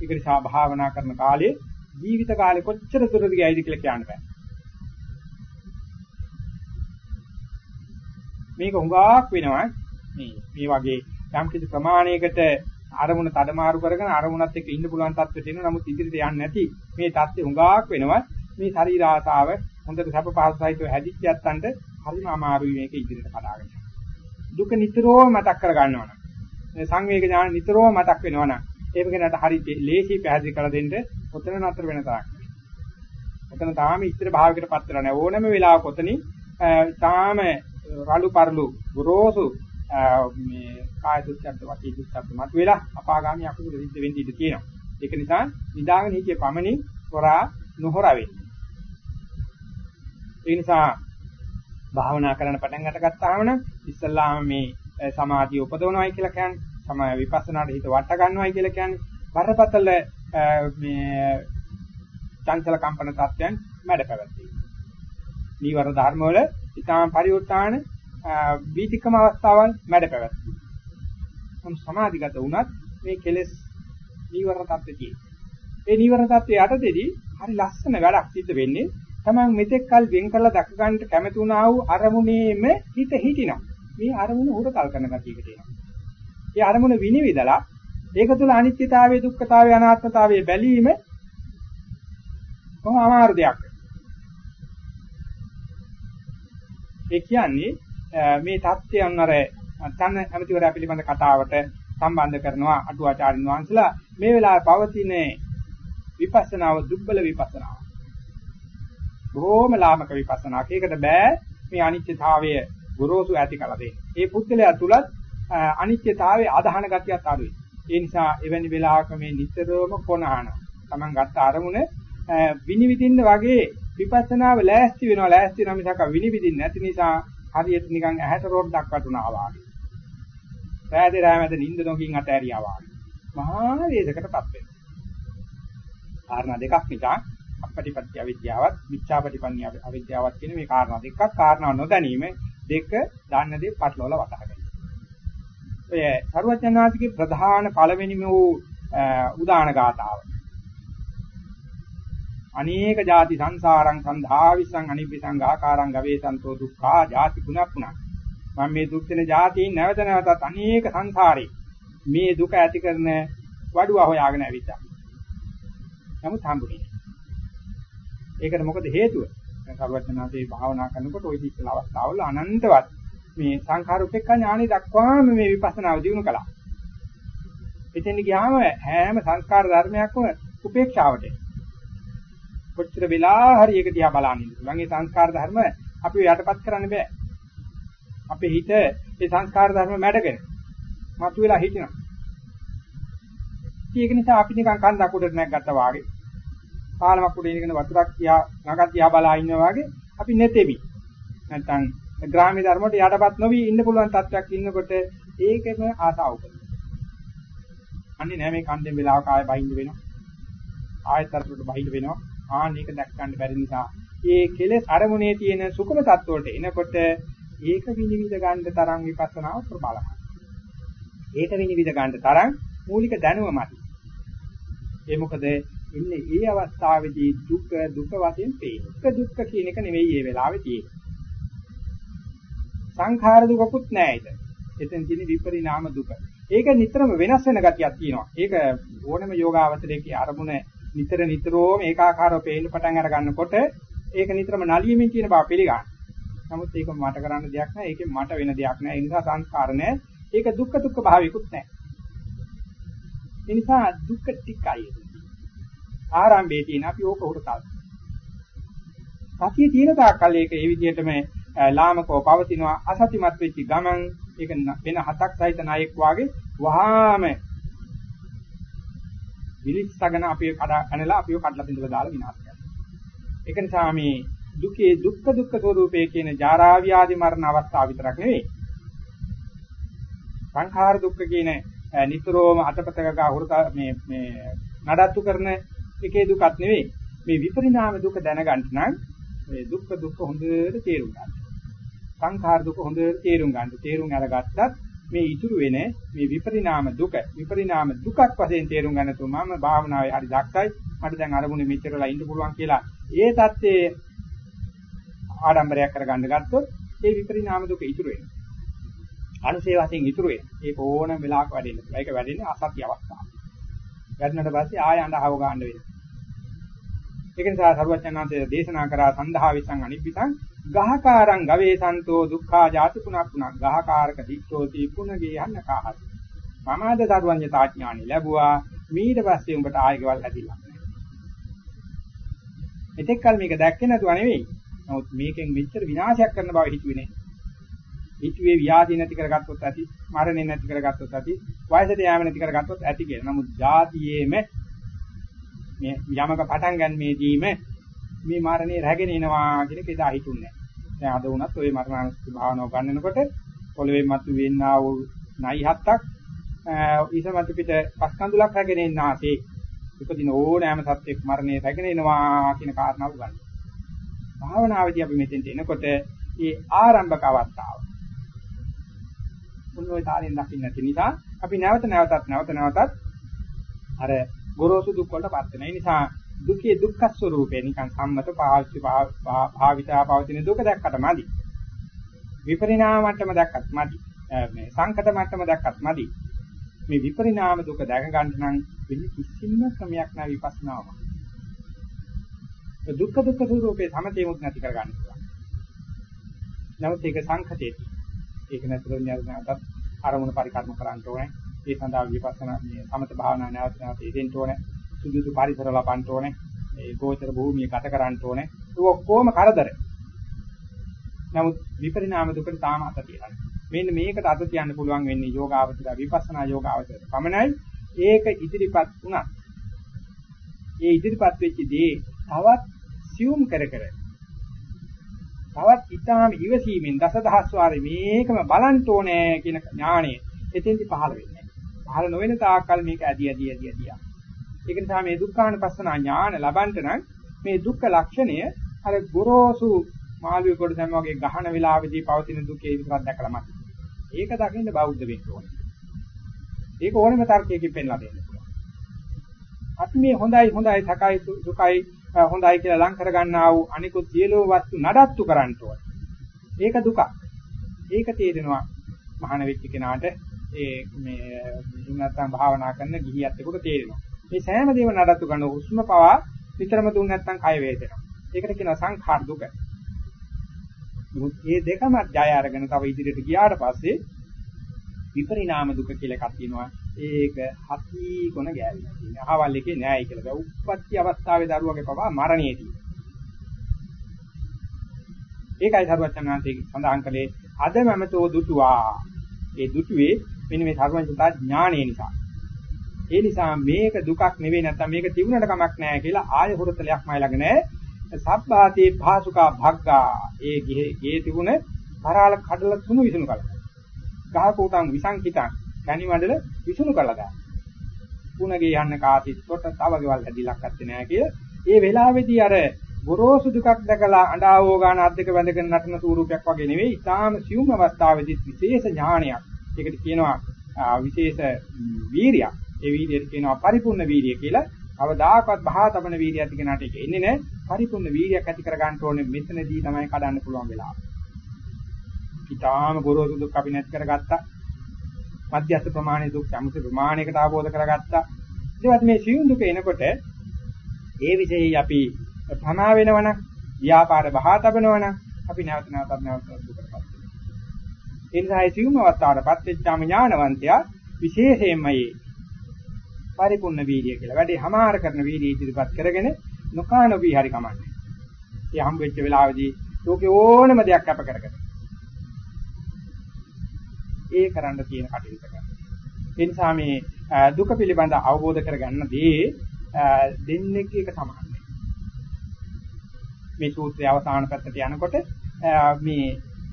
ඒක නිසා භාවනා කරන කාලේ ජීවිත කාලේ කොච්චර දුරද ගියයිද කියලා කියන්න බෑ. මේක හුඟක් වෙනවා මේ මේ වගේ යම් කිසි ප්‍රමාණයකට අරමුණ තඩමාරු කරගෙන අරමුණත් එක්ක ඉන්න පුළුවන් තත්ත්වෙට එනවා. නමුත් ඉදිරියට යන්නේ නැති මේ தත්ත්වෙ හුඟක් වෙනවා. මේ ශරීර ආසාව, හොඳට සැප පහසුයිතව හැදිච්ච යත්තන්ට හරිම අමාරුයි මේක ඉදිරියට කඩාගෙන යන්න. දුක නිතරම මතක් කර ගන්නවනම් මේ සංවේග ඥාන නිතරම මතක් වෙනවනම් ඒක ගැනට හරි ලේසි පැහැදිලි කරලා දෙන්න ඔතන නතර වෙන තරක්. ඔතන තාම ඉස්තර භාවයකට පත් වෙලා නැහැ. ඕනම වෙලාවක ඔතනින් තාම රළු පරළු ගොරෝසු මේ කාය දුක්ඛත් වාචික දුක්ඛත් මත වෙලා අපාගාමී අකුසල සිද්ධ වෙන්න ඉඩ තියෙනවා. ඒක නිසා නිදාගෙන හිටිය පමණින් හොරා නොහොර වෙන්නේ. ඒ නිසා භාවනා කරන්න පටන් ගන්නගත්තාම නම් ඉස්සල්ලාම මේ සමාධිය උපදවනවායි කියලා කියන්නේ සමාය විපස්සනාට හිත වට ගන්නවායි කියලා කියන්නේ බරපතල මේ චංචල කම්පන තත්ත්වයන් මැඩ පැවැත්වීම. නීවර ධර්ම වල ඊටාම පරිවෘත්තාන වීතිකම අවස්ථාවන් මැඩ පැවැත්වීම. සම් සමාධිගත වුණත් මේ කෙලෙස් නීවර තත්ත්වයේ. ඒ නීවර තත්ත්වයේ යටතේදී හරි ලස්සන වැඩක් සිද්ධ වෙන්නේ. තමන් මෙතෙක් කල් වෙන් කරලා දක ගන්නට කැමති වුණා වූ අරමුණේම හිත හිටිනවා. මේ අරමුණ උරකල් කරන ගතියකට එනවා. ඒ අරමුණ විනිවිදලා ඒක තුළ අනිත්‍යතාවයේ දුක්ඛතාවයේ අනාත්මතාවයේ බැලීම කොහොම අමාරු දෙයක්. ඒ කියන්නේ මේ தත්ත්වයන් අර තන ඇමතිවරයා පිළිබඳ කතාවට සම්බන්ධ කරනවා අටුවාචාරින් වහන්සලා මේ වෙලාවේ පවතින විපස්සනාව දුබ්බල විපස්සනාව. බොහොම ලාමක විපස්සනාවක්. ඒකට බෑ මේ අනිත්‍යතාවය ගොරෝසු ඇති කළ දෙන්න. ඒ පුද්ගලයා තුලත් අනිත්‍යතාවයේ අදහන ගතියක් අඩුයි. ඒ නිසා එවැනි වෙලාවක මේ නිතරම කොනහන. Taman ගත්ත අරමුණ විනිවිදින්න වගේ විපස්සනාව ලෑස්ති වෙනවා ලෑස්ති වෙනවා මිසක විනිවිදින්න නැති නිසා හරියට නිකන් ඇහැට රොඩ්ඩක් වටුණා වගේ. රාදේ රාමද නිින්ද නොකින් අතෑරියා වගේ. මහා වේදකටපත් වෙනවා. කාරණා දෙකක් නිසා අපටිපත්‍ය අවිද්‍යාවත් මිච්ඡාපටිපන්‍ය අවිද්‍යාවත් කියන මේ කාරණා දෙකක් කාරණා නොදැනීම දෙක දාන්න දේ පටලවල වටහා ගැනීම. ඔය සරුවචනාතිගේ ප්‍රධාන පළවෙනිම වූ උදාන ගාතාව. අනේක ಜಾති සංසාරං සන්ධාවිසං අනිබ්බිසං ආකාරං ගවේසන්තෝ දුක්ඛා ಜಾති පුනප්පුනා. මම මේ දුක් වෙන ಜಾතියින් නැවත නැවතත් අනේක සංසාරේ මේ දුක ඇති කරන වඩුවා හොයාගෙන ඇවිත්තා. නමුත් හම්බුනේ ඒකට මොකද හේතුව? සර්වඥාන්සේ භාවනා කරනකොට ওই දිස්සල අවස්ථාවල අනන්තවත් මේ සංඛාර උපේක්ඛා ඥානෙ දක්වාම මේ විපස්සනාව දිනු කළා. එතෙන් ගියාම හැම සංස්කාර ධර්මයක්ම උපේක්ෂාවට. කොච්චර වෙලා හරි ඒක දිහා බලන්න ඉන්න පුළුවන්. ඒ සංස්කාර ධර්ම අපි යටපත් කරන්න බෑ. අපේ හිත ඒ සංස්කාර ධර්ම මැඩගෙන මතුවලා හිටිනවා. ඒක නිසා අපි නිකන් කන්දක් උඩට නැග්ගත්තා වාගේ පාලමක් උඩ ඉඳගෙන වතුරක් තියා නගක් තියා බලා ඉන්නවා වගේ අපි නැතෙමි. නැත්තම් ග්‍රාමීය ධර්මයට යටපත් නොවි ඉන්න පුළුවන් තත්ත්වයක් ඉන්නකොට ඒකෙම ආසාව උපදිනවා. අන්නේ නෑ මේ කන්දෙන් වෙලාවක ආයෙ බහින්න වෙනවා. ආයෙත් අරකට බහින්න වෙනවා. ආන්න ඒක දැක් ගන්න බැරි නිසා ඒ කෙලෙස් අරමුණේ තියෙන සුකුම තත්ත්වයට එනකොට ඒක විනිවිද ගන්න තරම් විපස්සනාව ප්‍රබලයි. ඒක විනිවිද ගන්න තරම් මූලික දැනුම මත. ඒ මොකද ඉන්නේ ඒ අවස්ථාවේදී දුක දුක වශයෙන් පේනවා. දුක දුක්ඛ කියන එක නෙවෙයි මේ වෙලාවේ තියෙන්නේ. සංඛාර දුකකුත් නෑ ඒක. එතෙන් තියෙන විපරිණාම දුක. ඒක නිතරම වෙනස් වෙන ගතියක් තියෙනවා. ඒක ඕනම යෝගාවචරයේ අරමුණ නිතර නිතරම ඒකාකාරව පේන්න පටන් අර ගන්නකොට ඒක නිතරම නලියමින් තියෙන බව පිළිගන්න. නමුත් ඒක මට කරන්න දෙයක් නෑ. ඒකෙන් මට වෙන දෙයක් නෑ. ඒ නිසා සංස්කාර නෑ. ඒක දුක්ඛ දුක්ඛ භාවිකුත් නෑ. ඒ නිසා දුක්ඛ ටිකයි. ආරම්භයේ තියෙන අපි ඕක උරතල්. සතිය තියෙන තාක්කල් ඒක ඒ විදිහටම ලාමකව පවතිනවා අසතිමත් වෙච්ච ගමන් ඒක වෙන හතක් සහිත නායක වාගේ වහාම විලිස්සගෙන අපි කඩ අනලා අපිව කඩලා බින්දලා දාලා විනාශ කරනවා. ඒක නිසා මේ දුකේ දුක්ඛ දුක්ඛ ස්වરૂපයේ කියන ජාරා ව්‍යාධි මරණ අවස්ථාව විතරක් නෙවෙයි. සංඛාර දුක්ඛ කියන නිතරම අතපතක ගා හුරත මේ මේ නඩත්තු කරන එකේ දුකක් නෙවෙයි. මේ විපරිණාම දුක දැනගන්න නම් මේ දුක්ඛ දුක්ඛ හොඳට තේරුම් ගන්න. සංඛාර දුක හොඳට තේරුම් ගන්න. තේරුම් අරගත්තත් මේ ඉතුරු වෙන මේ විපරිණාම දුක විපරිණාම දුකක් වශයෙන් තේරුම් ගන්න තු මම භාවනාවේ හරි දක්ෂයි. මට දැන් අරමුණේ මෙච්චරලා ඉන්න පුළුවන් කියලා ඒ தත්ත්වයේ ආඩම්බරයක් කරගන්න ගත්තොත් ඒ විපරිණාම දුක ඉතුරු වෙනවා. අනුසේ වශයෙන් ඉතුරු වෙනවා. ඒක ඕනම වෙලාවක වැඩෙන්න පුළුවන්. ඒක වැඩෙන්නේ අසත්‍ය අවස්ථාව. වැඩනට පස්සේ ආය අඬහව ගන්න වෙනවා. ඒක නිසා සරුවචනාන්තය දේශනා කරා සන්දහා විසං අනිප්පිතං ගහකාරං ගවේසන්තෝ දුක්ඛා ජාති පුනක් පුනක් ගහකාරක දික්ඛෝති පුනගේ යන්න කාහත්. මම අද සරුවඤ්ඤතා ඥානෙ ලැබුවා. ඊට පස්සේ උඹට ආයෙකවල් හැදිලා මෙතෙක් කල මේක දැක්කේ නැතුව නෙවෙයි. නමුත් මේකෙන් මෙච්චර විනාශයක් කරන බව හිතුවේ නේ. හිතුවේ ව්‍යාධි නැති කරගත්තොත් ඇති මරණය නැති කරගත්තොත් ඇති වයසට යෑම නැති කරගත්තොත් ඇති කියලා. නමුත් જાතියේම මේ යමක පටන් ගන්නමේදීම මේ මරණය රැගෙන එනවා කියන එක එදා හිතුන්නේ දැන් අද වුණත් ওই මරණානුස්සති භාවනාව ගන්නකොට පොළවේ මතු වෙන්නා වූ නයි හත්තක් ඊසමතු පිට පස් කඳුලක් රැගෙන එන්නාසේ උපදින ඕනෑම සත්‍යයක් මරණය රැගෙන එනවා කියන කාරණාව ගන්න. භාවනාවේදී අපි මෙතෙන්ට එනකොට මේ ආරම්භක අවස්ථාව. මොනෝයි තාලෙන් දකින්න නැති නිසා අපි නැවත නැවතත් නැවත නැවතත් අර ගොරෝසු දුක් වලට පත් වෙන නිසා දුකේ දුක්ඛ ස්වરૂපේ නිකන් සම්මත පාවිච්චි භාවිතා පවතින දුක දැක්කට මදි. විපරිණාම මට්ටම දැක්කත් මදි. මේ සංකත මට්ටම දැක්කත් මදි. මේ විපරිණාම දුක දැක ගන්න නම් වෙන කිසිම ක්‍රමයක් නැහැ විපස්සනාව. දුක්ඛ දුක්ඛ ස්වરૂපේ සමතේමුත් නැති කර ගන්න පුළුවන්. නමුත් ඒක සංකතේ. ඒක නැතුව ඥානකට අරමුණ පරිකර්ම කරන්න ඕනේ. ඒ සඳහා විපස්සනා මේ සමත භාවනා නැවත නැවත යෙදෙන්න ඕනේ. සුදුසු පරිසර ලබන්න ඕනේ. ඒ ගෝචර භූමිය ගත කරන්න ඕනේ. ඒක ඔක්කොම කරදර. නමුත් විපරිණාම දුකට තාම අත තියලා. මෙන්න මේකට අත තියන්න පුළුවන් වෙන්නේ යෝගාවචර විපස්සනා යෝගාවචර. පමණයි ඒක ඉදිරිපත් වුණා. ඒ ඉදිරිපත් වෙච්ච දේ තවත් සියුම් කර කර තවත් ඊටාම ඉවසීමෙන් දසදහස් වාරේ මේකම බලන්න ඕනේ කියන ඥාණය එතෙන්දි පහළ වෙන්නේ. පහළ නොවන තාක්කල් මේක ඇදී ඇදී ඇදී ඇදී. ඒක නිසා මේ දුක්ඛානුපස්සනා ඥාන ලබන්න නම් මේ දුක්ඛ ලක්ෂණය අර ගොරෝසු මාළුවේ කොට දැම වගේ ගහන වෙලාවේදී පවතින දුකේ විතරක් දැකලා මත. ඒක දකින්න බෞද්ධ වෙන්න ඕනේ. ඒක ඕනෙම තර්කයකින් පෙන්ලා දෙන්න පුළුවන්. අපි මේ හොඳයි හොඳයි සකයි දුකයි හොඳයි කියලා ලං කර ගන්නා වූ අනිකුත් සියලුම වස්තු නඩත්තු කරන්න ඕනේ. ඒක දුකක්. ඒක තේරෙනවා මහාන වෙච්ච කෙනාට ඒ මේ නැත්නම් භාවනා කරන ගිහියත් එක්ක තේරෙනවා. මේ සෑම දේම නඩත්තු කරන හුස්ම පවා විතරම දුන්න නැත්නම් කය වේදෙනවා. ඒකට කියනවා සංඛාර දුක. මේ දෙකම ජය අරගෙන තව ඉදිරියට ගියාට පස්සේ විපරිණාම දුක කියලා එකක් තියෙනවා. ඒක හති කොන ගෑවිලා තියෙනවා. අහවල් එකේ නෑයි කියලා. ඒ උප්පත්ති අවස්ථාවේ දරුවගේ පවා මරණයේදී. ඒකයි සරුවචනාන්තයේ සඳහන් කළේ අද මමතෝ දුටුවා. ඒ දුටුවේ මෙන්න මේ සරුවචනා ඥාණය නිසා. ඒ නිසා මේක දුකක් නෙවෙයි නැත්නම් මේක තිබුණට කමක් නැහැ කියලා ආය හොරතලයක් මයි ළඟ නැහැ. සබ්බාතේ භාසුකා භග්ගා ඒ ගේ තිබුණ කරාල කඩලා තුණු විසුණු කළා. ගහ කෝටන් විසංකිතං කණි මඩල විසුණු කළා ගන්න. පුණගේ යන්න කාසිට කොට තව ගෙවල් හැදිලක් ඇත්තේ නැහැ කිය. ඒ වෙලාවේදී අර ගොරෝසු දුකක් දැකලා අඬාවෝ ගන්න අද්දක වැඳගෙන නටන ස්වරූපයක් වගේ නෙවෙයි. ඊටාම සියුම් අවස්ථාවේදී විශේෂ ඥානයක්. ඒකට කියනවා විශේෂ වීරියක්. ඒ වීර්යයට කියනවා පරිපූර්ණ වීර්යය කියලා. අවදාකවත් බහා තබන වීර්යය ඇති කෙනාට ඒක එන්නේ නැහැ. පරිපූර්ණ වීර්යයක් ඇති කර ගන්න ඕනේ මෙතනදී තමයි කඩන්න පුළුවන් වෙලාව. ඊටාම ගොරෝසු දුක් අපි නැති කරගත්තා. මධ්‍යස්ථ ප්‍රමාණයේ දුක් සමුත ප්‍රමාණයකට ආબોධ කරගත්තා. ඊට මේ සියුම් දුක එනකොට ඒ විශේෂයි අපි ප්‍රමා වෙනවනම් ව්‍යාපාර බහා තබනවනම් අපි නැවත නැවතත් නැවත දුකටපත් වෙනවා. ඒ නිසා ඒ සියුම් අවස්ථාවටපත් වෙච්චාම ඥානවන්තයා විශේෂයෙන්ම මේ පරිපූර්ණ වීර්යය කියලා. වැඩි හමාර කරන වීර්යය ඉදිරිපත් කරගෙන නොකානොවි හරි කමන්නේ. ඒ හම් වෙච්ච වෙලාවේදී ලෝකේ ඕනම දෙයක් අප කරගෙන. ඒ කරන්න තියෙන කටයුතු කරනවා. ඒ නිසා මේ දුක පිළිබඳ අවබෝධ කරගන්නදී දෙන්නෙක් එක සමානයි. මේ සූත්‍රය අවසාන පැත්තට යනකොට මේ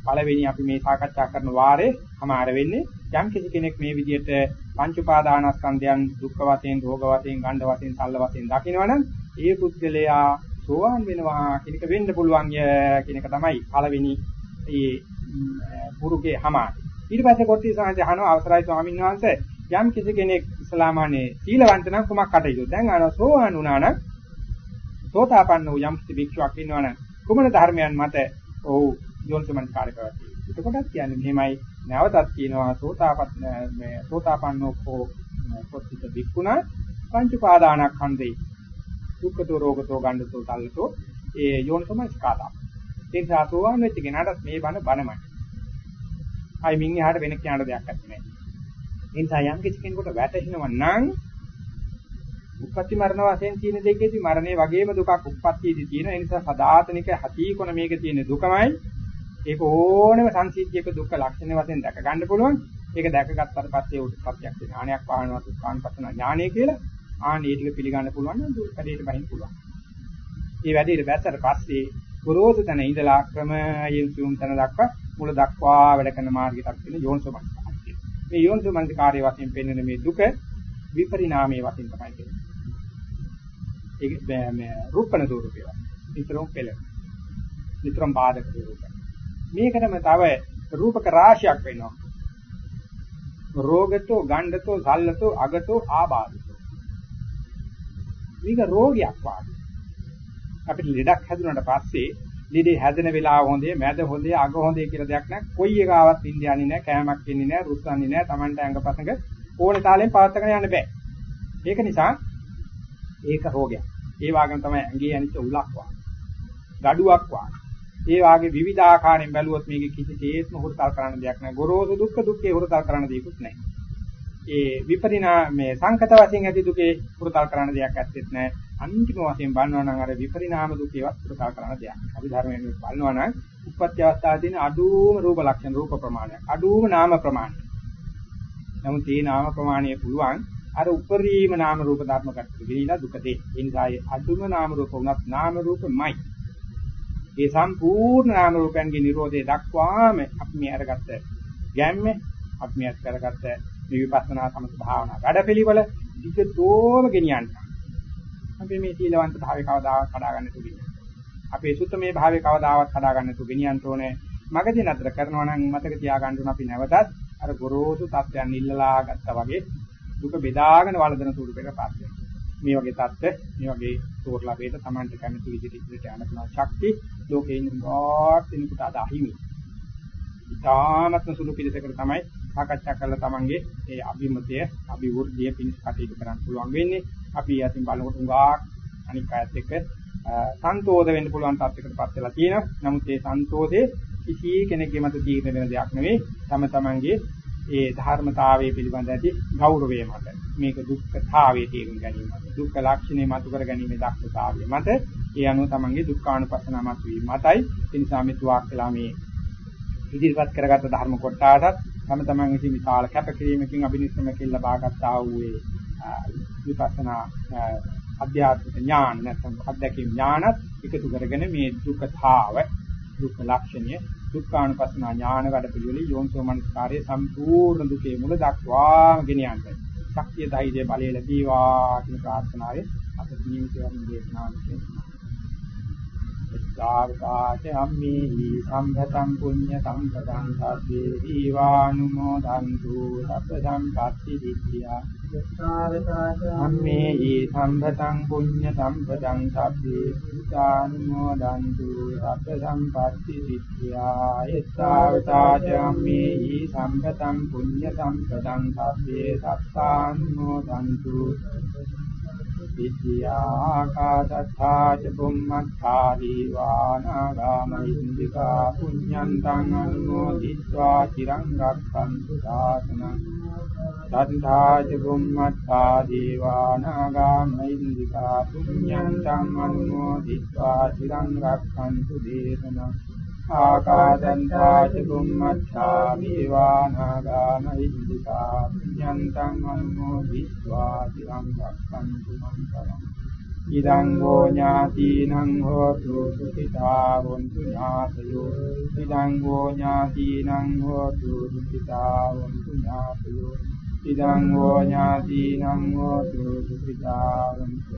පළවෙනි අපි මේ සාකච්ඡා කරන වාරේ සමාර වෙන්නේ. යම් කිසි කෙනෙක් මේ විදිහට පංච උපාදානස්කන්ධයන් දුක්ඛ වශයෙන්, රෝග වශයෙන්, ගණ්ඩ වශයෙන්, සල්ල වශයෙන් දකිනවනම් ඒ පුද්ගලයා සෝවාන් වෙනවා කියන එක වෙන්න පුළුවන් කියන එක තමයි පළවෙනි මේ පුරුගේ හමාරි. ඊට පස්සේ කොටි සාන්ති අහනවා අවසරයි ස්වාමීන් වහන්සේ. යම් කිසි කෙනෙක් ඉස්ලාමානේ සීලවන්ත නම් කුමක් කටයුතු? දැන් අර සෝවාන් වුණා නම් සෝතාපන්න වූ යම් කිසි භික්ෂුවක් ඉන්නවනම් කුමන ධර්මයන් මත ඔහු යෝනිසමන් කාර්යකරති එතකොටත් කියන්නේ මෙහෙමයි නැවතත් කියනවා සෝතාපත් මේ සෝතාපන්නෝ කෝ කොත්තිත භික්ඛුණ පංච පාදානස්කන්ධේ දුක්ඛතෝ රෝගතෝ ගණ්ඩතෝ තල්ලතෝ ඒ යෝනිසමස්කාරා. ඒ නිසා සෝවාන් වෙච්ච කෙනාට මේ බණ බණමයි. අයි මින් එහාට වෙන කියන්න දෙයක් නැහැ. ඒ නිසා යම් කිසි කෙනෙකුට වැටහෙනවා නම් උපත්ති මරණ වශයෙන් තියෙන දෙකේදී මරණය වගේම දුකක් උප්පත්තියේදී තියෙන ඒ නිසා සදාතනික හතිකොන මේක තියෙන දුකමයි ඒක ඕනම සංසිද්ධියක දුක්ඛ ලක්ෂණ වශයෙන් දැක ගන්න පුළුවන් ඒක දැකගත්තට පස්සේ උත් සත්‍යයක් ඥානයක් වහනවා දුක්ඛානුපස්සන ඥානය කියලා ආනේ ටික පිළිගන්න පුළුවන් නම් දුක් වැඩේට බහින්න පුළුවන් මේ වැඩේට බැස්සට පස්සේ ගොරෝසු තැන ඉඳලා ක්‍රමයෙන් සියුම් තැන දක්වා මුල දක්වා වැඩ කරන මාර්ගයක් තියෙන යෝනිසෝමනස්කාරය මේ යෝනිසෝමනස්කාරය වශයෙන් පෙන්වන මේ දුක විපරිණාමයේ වශයෙන් තමයි කියන්නේ ඒක මේ රූපණ ස්වරූපය. නිතරම පෙළෙන. නිතරම බාධක ස්වරූපය. මේකටම තව රූපක රාශියක් වෙනවා. රෝගතෝ, ගණ්ඩතෝ, සල්ලතෝ, අගතෝ, ආබාධතෝ. මේක රෝගයක් වාගේ. අපිට ලෙඩක් හැදුනට පස්සේ ලෙඩේ හැදෙන වෙලාව හොඳේ, මැද හොඳේ, අග හොඳේ කියලා දෙයක් නැහැ. කොයි එකාවත් ඉන්නේ නැහැ, කෑමක් ඉන්නේ නැහැ, රුස්සන්නේ නැහැ, Tamanට ඇඟපසඟ ඕනේ තාලෙන් පවත්වාගෙන යන්න බෑ. ඒක නිසා ඒක රෝගයක්. ඒ වගේම තමයි ඇඟේ අනිත් උලක් වා. gaduwak වා. ඒ වාගේ විවිධ ආකාරයෙන් බැලුවොත් මේක කිසිසේත්ම හුරුතල් කරන්න දෙයක් නැහැ. ගොරෝසු දුක්ඛ දුක්ඛේ හුරුතල් කරන්න දෙයක්වත් නැහැ. ඒ විපරිණා මේ සංකත වශයෙන් ඇති දුකේ හුරුතල් කරන්න දෙයක් ඇත්තෙත් නැහැ. අන්තිම වශයෙන් බලනවා නම් අර විපරිණාම දුකේවත් හුරුතල් කරන්න දෙයක්. අපි ධර්මයෙන් බලනවා නම් උප්පත්ති අවස්ථාවේ තියෙන අඩුම රූප ලක්ෂණ රූප ප්‍රමාණය. අඩුම නාම ප්‍රමාණය. නමුත් මේ නාම ප්‍රමාණය පුළුවන් අර උපරිම නාම රූප ධර්ම කටට ගෙනිලා දුක දෙයි. ඒ නිසා ඒ අදුම නාම රූප උනත් නාම රූපමයි. ඒ සම්පූර්ණ නාම රූපයන්ගේ Nirodhe දක්වාම අපි මේ අරගත්ත ගැම්ම අපි මේ කරගත්ත මේ විපස්සනා සමථ භාවනා වැඩපිළිවෙල විකතෝම ගෙනියන්න. අපි මේ සීලවන්ත භාවය කවදාවත් කඩා ගන්න තුලින්. අපේ සුත්තමේ භාවය කවදාවත් කඩා ගන්න තු ගෙනියන්න ඕනේ. මගදී නතර කරනවා නම් මතක තියාගන්න ඕන අපි නැවතත් අර ගොරෝසු තත්ත්වයන් ඉල්ලලා ගත්තා වගේ දුක බෙදාගෙන වළඳන ස්වරූපයකට පත් වෙනවා. මේ වගේ தත්ත්ව මේ වගේ තෝරලා වේද Tamante කැමති විදිහට ඉදිරියට යන පුළුවන් ශක්තිය ලෝකේ ඉන්න ගොඩක් දිනකට අද අහිමි. ඉතාමත්ම සුළු පිළිසකට තමයි සාකච්ඡා කරලා Tamange ඒ අභිමතය අභිවෘද්ධිය පිණිස කටයුතු කරන්න පුළුවන් වෙන්නේ. අපි යතින් බලනකොට උගාක් අනික් අයත් එක්ක සන්තෝෂ වෙන්න පුළුවන් තත්යකටපත් වෙලා තියෙනවා. නමුත් ඒ සන්තෝෂේ කිසි කෙනෙක්ගේ මත තීරණය වෙන දෙයක් නෙවෙයි. තම තමන්ගේ ඒ ධර්මතාවයේ පිළිබඳ ඇති ගෞරවය මත මේක දුක්ඛතාවයේ තේරුම් ගැනීම. මත දුක්ඛ ලක්ෂණය මතු කර ගැනීමේ දක්ෂතාවය මත. ඒ අනුව තමන්ගේ දුක්ඛානුපස්සන මත වීම මතයි. ඒ නිසා මේ තුවාක් කළා මේ ඉදිරිපත් කරගත්ත ධර්ම කොටසත් තම තමන් විසින් විශාල කැපකිරීමකින් අභිනිෂ්ක්‍රම කෙල්ල බාගත්තා වූ ඒ විපස්සනා අධ්‍යාත්මික ඥාන නැත්නම් අධ්‍යක්ෂ ඥානත් එකතු කරගෙන මේ දුක්ඛතාව දුක්ඛ ලක්ෂණය දුක්ඛානුපස්සන ඥාන වැඩ පිළිවෙල යෝනිසෝ මනස්කාරයේ සම්පූර්ණ දුකේ මුල දක්වාම ගෙන යන්න. ශක්තිය ධෛර්ය බලය ලැබීවා කියන ප්‍රාර්ථනාවෙන් අප ජීවිතයෙන් දේශනාව දෙන්නා. එක්කාකාච අම්මේහි සම්භතං පුඤ්ඤ සම්පතං සබ්බේ දීවානුමෝදන්තු සබ්බ සම්පatti දිට්ඨියා. අම්මේහි සම්භතං පුඤ්ඤ සම්පතං සබ්බේ දීවානුමෝදන්තු සබ්බ සම්පatti දිට්ඨියා. එක්කාකාච අම්මේහි සම්භතං පුඤ්ඤ සම්පතං සබ්බේ සත්තානුමෝදන්තු විද්‍යාකාශත්තා ච බුම්මත්තා දීවානාගාමින්දිකා පුඤ්ඤන්තං අනුමෝදිत्वा চিරං රක්ඛන්තු සාසනං. සද්ධා ච බුම්මත්තා දීවානාගාමින්දිකා පුඤ්ඤන්තං අනුමෝදිत्वा চিරං රක්ඛන්තු දේශනං. ආකාදන්තාච බුම්මච්ඡා දීවානාගාමහිද්దికා පුඤ්ඤන්තං අනුමෝදිत्वा තිරං රක්ඛන්තු මං පරං ඉදං ගෝ ඥාතිනං හෝතු සුඛිතා වന്തു ඥාතයෝ ඉදං ගෝ ඥාතිනං හෝතු සුඛිතා වന്തു ඥාතයෝ ඉදං ගෝ ඥාතිනං හෝතු සුඛිතා වന്തു